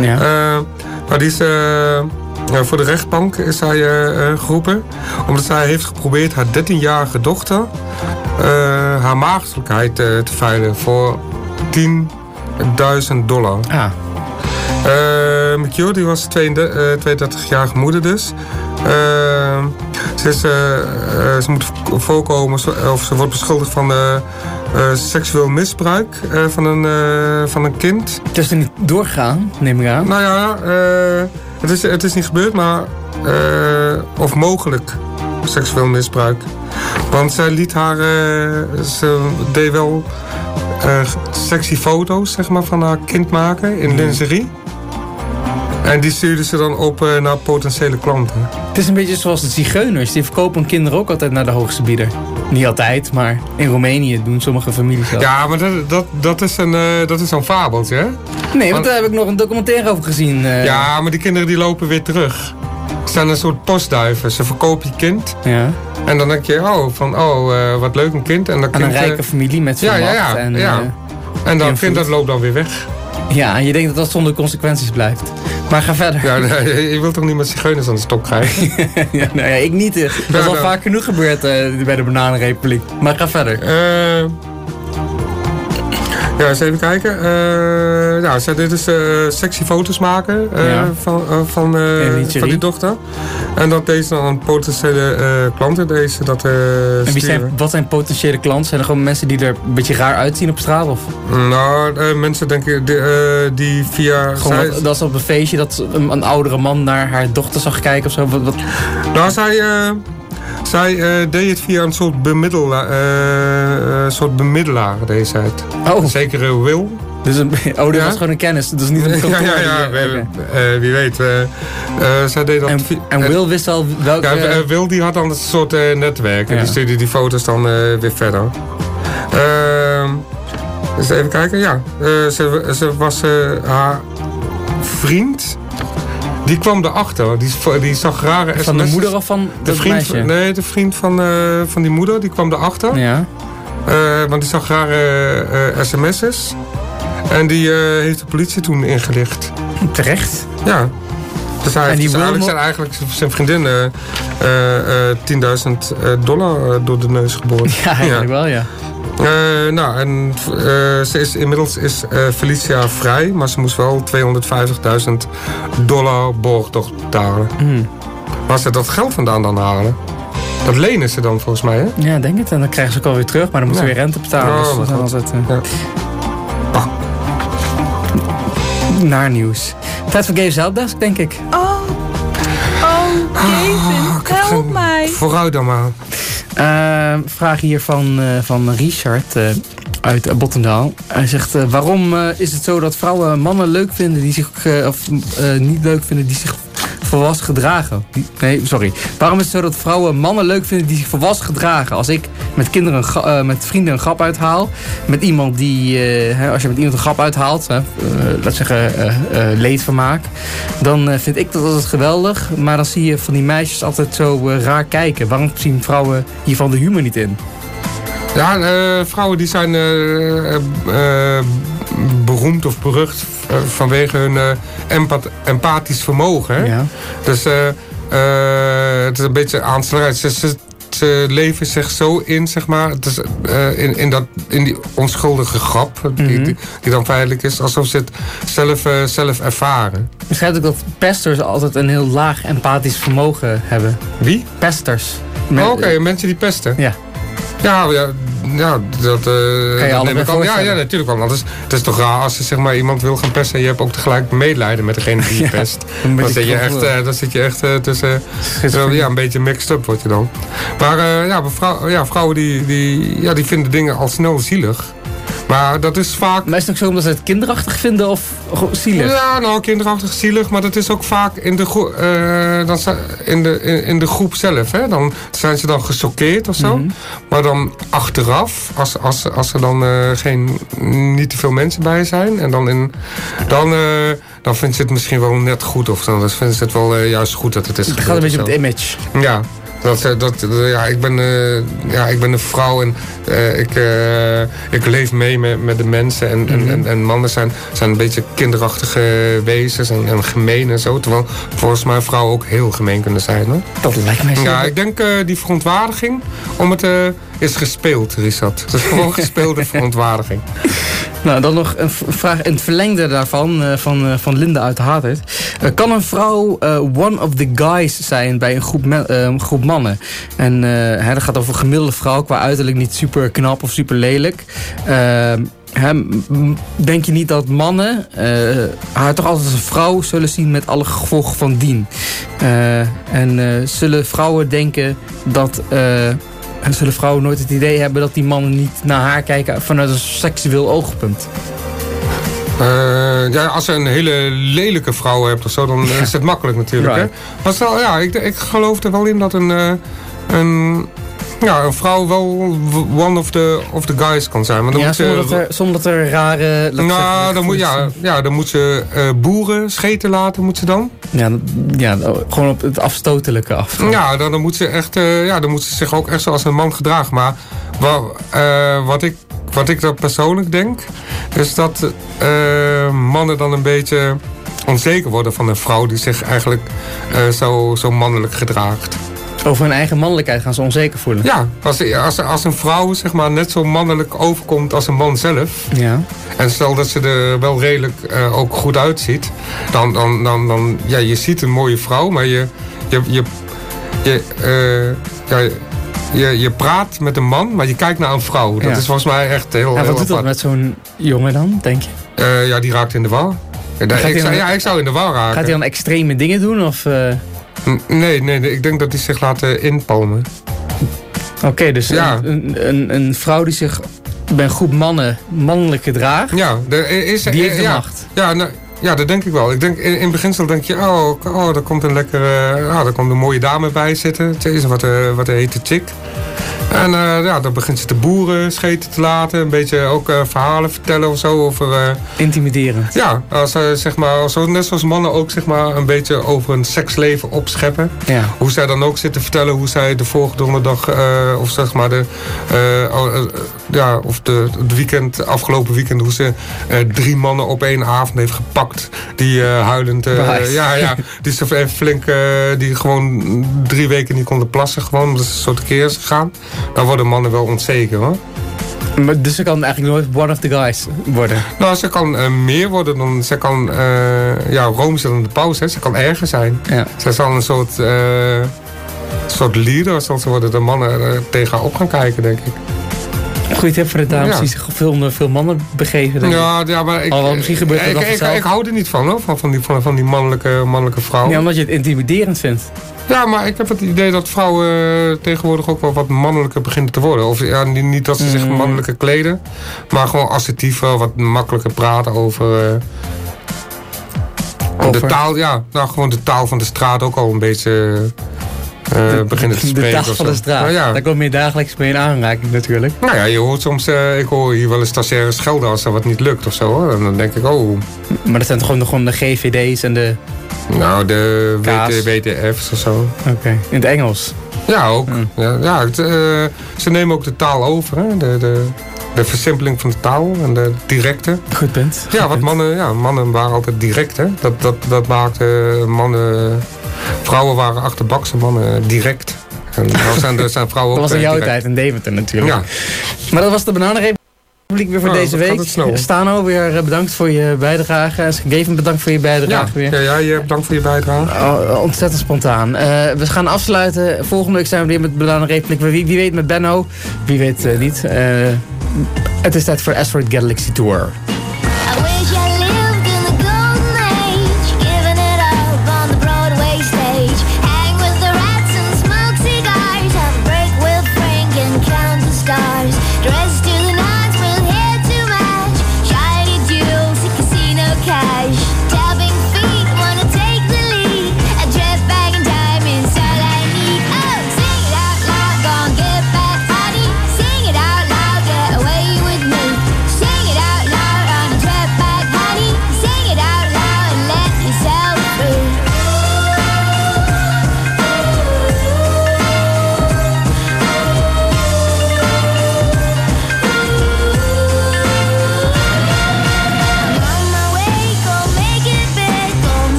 Ja. Eh, nou, die is eh, voor de rechtbank is zij eh, eh, geroepen. Omdat zij heeft geprobeerd haar 13-jarige dochter eh, haar maagdelijkheid eh, te veilen voor 10.000 dollar. Ah. Eh McCure, die was 32, eh, 32-jarige moeder dus. Eh, ze, is, eh, eh, ze moet voorkomen, of ze wordt beschuldigd van eh, eh, seksueel misbruik eh, van, een, eh, van een kind. Het is er niet doorgegaan, neem ik aan. Nou ja, eh, het, is, het is niet gebeurd, maar. eh, of mogelijk seksueel misbruik. Want zij liet haar. eh, ze deed wel. eh, sexy foto's zeg maar, van haar kind maken in lingerie. En die stuurde ze dan op eh, naar potentiële klanten. Het is een beetje zoals de zigeuners. Die verkopen hun kinderen ook altijd naar de hoogste bieder. Niet altijd, maar in Roemenië doen sommige families dat. Ja, maar dat, dat, dat is een, dat is zo'n fabeltje, hè? Nee, want daar heb ik nog een documentaire over gezien. Ja, maar die kinderen die lopen weer terug. Ze zijn een soort postduiven. Ze verkopen je kind. Ja. En dan denk je, oh, van, oh eh, wat leuk een kind. En, dat een eh, rijke familie met veel ja, ja, en, ja. eh, en dat kind dat loopt dan weer weg. Ja, en je denkt dat dat zonder consequenties blijft. Maar ga verder. Ja, nee, je wilt toch niet met zigeuners aan de stok krijgen? ja, nou ja, ik niet. Dat is al Ja, vaak genoeg gebeurd bij de Bananenrepubliek. Maar ga verder. Ja, eens even kijken. Eh nou, zij deed dus eh, sexy foto's maken eh, Ja. van, van, van die dochter. En dat deed ze dan aan potentiële eh, klanten. Deze dat En wie zijn, wat zijn potentiële klanten? Zijn er gewoon mensen die er een beetje raar uitzien op straat? Of Nou, mensen denken die, eh, die via... gewoon zij- dat is op een feestje dat een, een oudere man naar haar dochter zag kijken of zo? Wat, wat, Nou, zij, zij eh, deed het via een soort, bemiddela, eh, eh, soort bemiddelaar, deed zij het. Oh. Een zekere Will. Dus een, oh, Ja? was gewoon een kennis. Dus niet een Ja, kantoor. ja, ja. die- eh, wie weet. zij deed dat En, en Will wist al welke... Ja, Will die had dan een soort netwerk. En Ja. die stuurde die foto's dan weer verder. Ehm dus even kijken, ja. Ze, ze was haar vriend. Die kwam erachter. Die, die zag rare sms'en. van de moeder of van De vriend, meisje? nee, de vriend van, eh, van die moeder, die kwam erachter. Ja. Eh, want die zag rare sms'es. En die heeft de politie toen ingelicht. Terecht. Ja. Dus hij En die dus eigenlijk, zijn, eigenlijk zijn vriendin eh, 10.000 eh, dollar door de neus geboord. Ja, eigenlijk wel, ja. Eh, nou, en eh, ze is, inmiddels is eh, Felicia vrij, maar ze moest wel 250.000 dollar borgtocht betalen. Hmm. Waar ze dat geld vandaan dan halen? Dat lenen ze dan volgens mij, hè? Ja, denk het. En dan krijgen ze ook alweer terug, maar dan moeten ze Ja. weer rente betalen. Oh, dus goed. altijd... eh, Naar nieuws. Tijd voor Gabe's Helpdesk, denk ik. Oh, oh, Kevin, help mij. Vooruit dan maar. Eh, vraag hier van, eh, van Richard eh, uit Bottendaal. Hij zegt, eh, waarom is het zo dat vrouwen mannen leuk vinden die zich, of niet leuk vinden die zich volwassen gedragen? Nee, sorry. Waarom is het zo dat vrouwen mannen leuk vinden die zich volwassen gedragen? Als ik met kinderen, eh, met vrienden een grap uithaal, met iemand die, eh, als je met iemand een grap uithaalt, hè, eh, laat zeggen leedvermaak, dan vind ik dat altijd geweldig. Maar dan zie je van die meisjes altijd zo raar kijken. Waarom zien vrouwen hiervan de humor niet in? Ja, vrouwen die zijn beroemd of berucht eh, vanwege hun eh, empat- empathisch vermogen. Hè? Ja. Dus eh, het is een beetje aanstellerij. Ze, ze, ze leven zich zo in, zeg maar, het is, in, in, dat, in die onschuldige grap, die, die, die dan feitelijk is, alsof ze het zelf, zelf ervaren. Het schijnt ook dat pesters altijd een heel laag empathisch vermogen hebben. Wie? Pesters. Oh, Oké, mensen die pesten. Ja. Ja, ja, ja dat, allebei neem ik al. Ja, ja, natuurlijk wel. Want het is, het is toch raar als je zeg maar, iemand wil gaan pesten en je hebt ook tegelijk medelijden met degene die je pest. dan zit je echt, wel- eh, dan zit je echt tussen. Ja, een beetje mixed up word je dan. Maar eh, ja, ja, vrouwen die, die, ja, die vinden dingen al snel zielig. Maar dat is vaak... Maar is het ook zo omdat ze het kinderachtig vinden of zielig? Ja, nou, kinderachtig zielig, maar dat is ook vaak in de, groe- eh, dan in de, in, in de groep zelf. Hè? Dan zijn ze dan gechoqueerd of zo. Mhm. Maar dan achteraf, als, als, als er dan eh, geen, niet te veel mensen bij zijn, en dan, in, dan, eh, dan vinden ze het misschien wel net goed. Of dan vinden ze het wel juist goed dat het is Het gaat een beetje of het image. Ja. Dat, eh, dat, eh, ja, ik ben, eh, ja, ik ben een vrouw en ik, ik leef mee met, met de mensen. En, en, en, en mannen zijn, zijn een beetje kinderachtige wezens en, en gemeen en zo. Terwijl volgens mij vrouwen ook heel gemeen kunnen zijn. Hoor. Dat lijkt mij zo. Ja, ik denk die verontwaardiging om het, is gespeeld, Richard. Het is gewoon gespeelde verontwaardiging. Nou, dan nog een vraag in het verlengde daarvan, eh, van, eh, van Linda uit Hardert. Eh, kan een vrouw one of the guys zijn bij een groep, me- groep mannen? En hè, dat gaat over een gemiddelde vrouw, qua uiterlijk niet super knap of super lelijk. Ehm, hè, denk je niet dat mannen haar toch altijd als een vrouw zullen zien met alle gevolgen van dien? En zullen vrouwen denken dat... en zullen vrouwen nooit het idee hebben dat die mannen niet naar haar kijken vanuit een seksueel oogpunt? Eh, ja, als je een hele lelijke vrouw hebt of zo, dan is het makkelijk natuurlijk. Right. Hè? Maar stel, ja, ik, ik geloof er wel in dat een, eh, een, ja, een vrouw wel one of the, of the guys kan zijn. Maar dan ja, moet ze- zonder dat, er, zonder dat er rare... nou, zeggen, dan moet, ja, ja, dan moet ze eh, boeren scheten laten, moet ze dan. Ja, ja, gewoon op het afstotelijke af. Ja, dan, dan moet ze echt, eh, ja, dan moet ze zich ook echt zoals een man gedragen. Maar wa- eh, wat, ik, wat ik dan persoonlijk denk, is dat mannen dan een beetje onzeker worden van een vrouw die zich eigenlijk zo, zo mannelijk gedraagt. Over hun eigen mannelijkheid gaan ze onzeker voelen. Ja, als, als, als een vrouw zeg maar, net zo mannelijk overkomt als een man zelf. Ja. En stel dat ze er wel redelijk eh, ook goed uitziet. Dan, dan, dan, dan ja, je ziet een mooie vrouw, maar je, je, je, je, ja, je, je praat met een man, maar je kijkt naar een vrouw. Dat Ja. is volgens mij echt heel, En heel wat doet dat met zo'n jongen dan, denk je? Eh, ja, die raakt in de war. Ja, ik, zou, ja, ik zou in de war raken. Gaat hij dan extreme dingen doen? Of, Nee, nee, nee, ik denk dat hij zich laat eh, inpalmen. Oké, dus Ja. een, een, een vrouw die zich bij een groep mannen mannelijk gedraagt, Ja, er is, die heeft de ja, macht. Ja, nou, ja, dat denk ik wel. Ik denk, in, in beginsel denk je, oh, oh daar komt een lekkere, ah, daar komt een mooie dame bij zitten. Jezus, wat, een wat een hete chick. En eh, ja, dan begint ze te boeren, scheten te laten. Een beetje ook eh, verhalen vertellen of zo. Over, eh, Intimiderend. ja, als, zeg maar, zo, net zoals mannen ook zeg maar, een beetje over een seksleven opscheppen. Ja. Hoe zij dan ook zitten vertellen hoe zij de vorige donderdag, of zeg maar de, ja, of de, het weekend, afgelopen weekend, hoe ze drie mannen op één avond heeft gepakt. Die huilend, ja, ja, die zo even flink, die gewoon drie weken niet konden plassen, gewoon omdat ze zo tekeer is Dan worden mannen wel onzeker hoor. Maar Dus ze kan eigenlijk nooit one of the guys worden. Nou, ze kan eh, meer worden dan. Ze kan. eh ja, Rome is dan de paus, hè. Ze kan erger zijn. Ja. Ze zal een soort. eh, soort leader zal ze worden. De mannen tegen haar op gaan kijken, denk ik. Goeie tip voor de dames Ja. die zich veel veel mannen begeven. denk ik. Ja, ja, maar ik, Alhoewel, misschien gebeurt dat ik, dan ik, ik, ik hou er niet van, hoor. Van, van, die, van, van die mannelijke, mannelijke vrouw. Ja, omdat je het intimiderend vindt. Ja, maar ik heb het idee dat vrouwen eh, tegenwoordig ook wel wat mannelijker beginnen te worden. Of ja, niet, dat ze zich Mm. mannelijker kleden, maar gewoon assertiever, wat makkelijker praten over. eh, De Over? taal, ja, nou gewoon de taal van de straat ook al een beetje eh, beginnen te De spreken. dag of van de straat. Nou ja. Daar kom je dagelijks mee in aanraking natuurlijk. Nou ja, je hoort soms, eh, ik hoor hier wel eens stagiaires schelden als er wat niet lukt of zo. Hoor. En dan denk ik, oh, Maar dat zijn toch gewoon de, gewoon de GVD's en de... nou de. WT, WTF's of zo. Oké, in het Engels. Ja, ook. Ja, ja, het, eh, ze nemen ook de taal over, hè? De, de, de versimpeling van de taal en de directe. Goed punt. Ja, wat mannen, ja, mannen waren altijd direct, hè? Dat, dat, dat maakte mannen. Vrouwen waren mannen direct. En nou zijn, er zijn vrouwen Dat was in eh, jouw direct. tijd in Deventer natuurlijk. Ja. Maar dat was de Bananenrepubliek weer voor Ja, deze week. Stano, weer eh, bedankt voor je bijdrage. En Geven, bedankt voor je Ja, bijdrage weer. ja, ja, bedankt voor je bijdrage. Oh, ontzettend spontaan. Eh, we gaan afsluiten. Volgende week zijn we weer met Bananenrepubliek. Wie, wie weet met Benno, wie weet eh, niet. Eh, het is tijd voor Asteroid Galaxy Tour.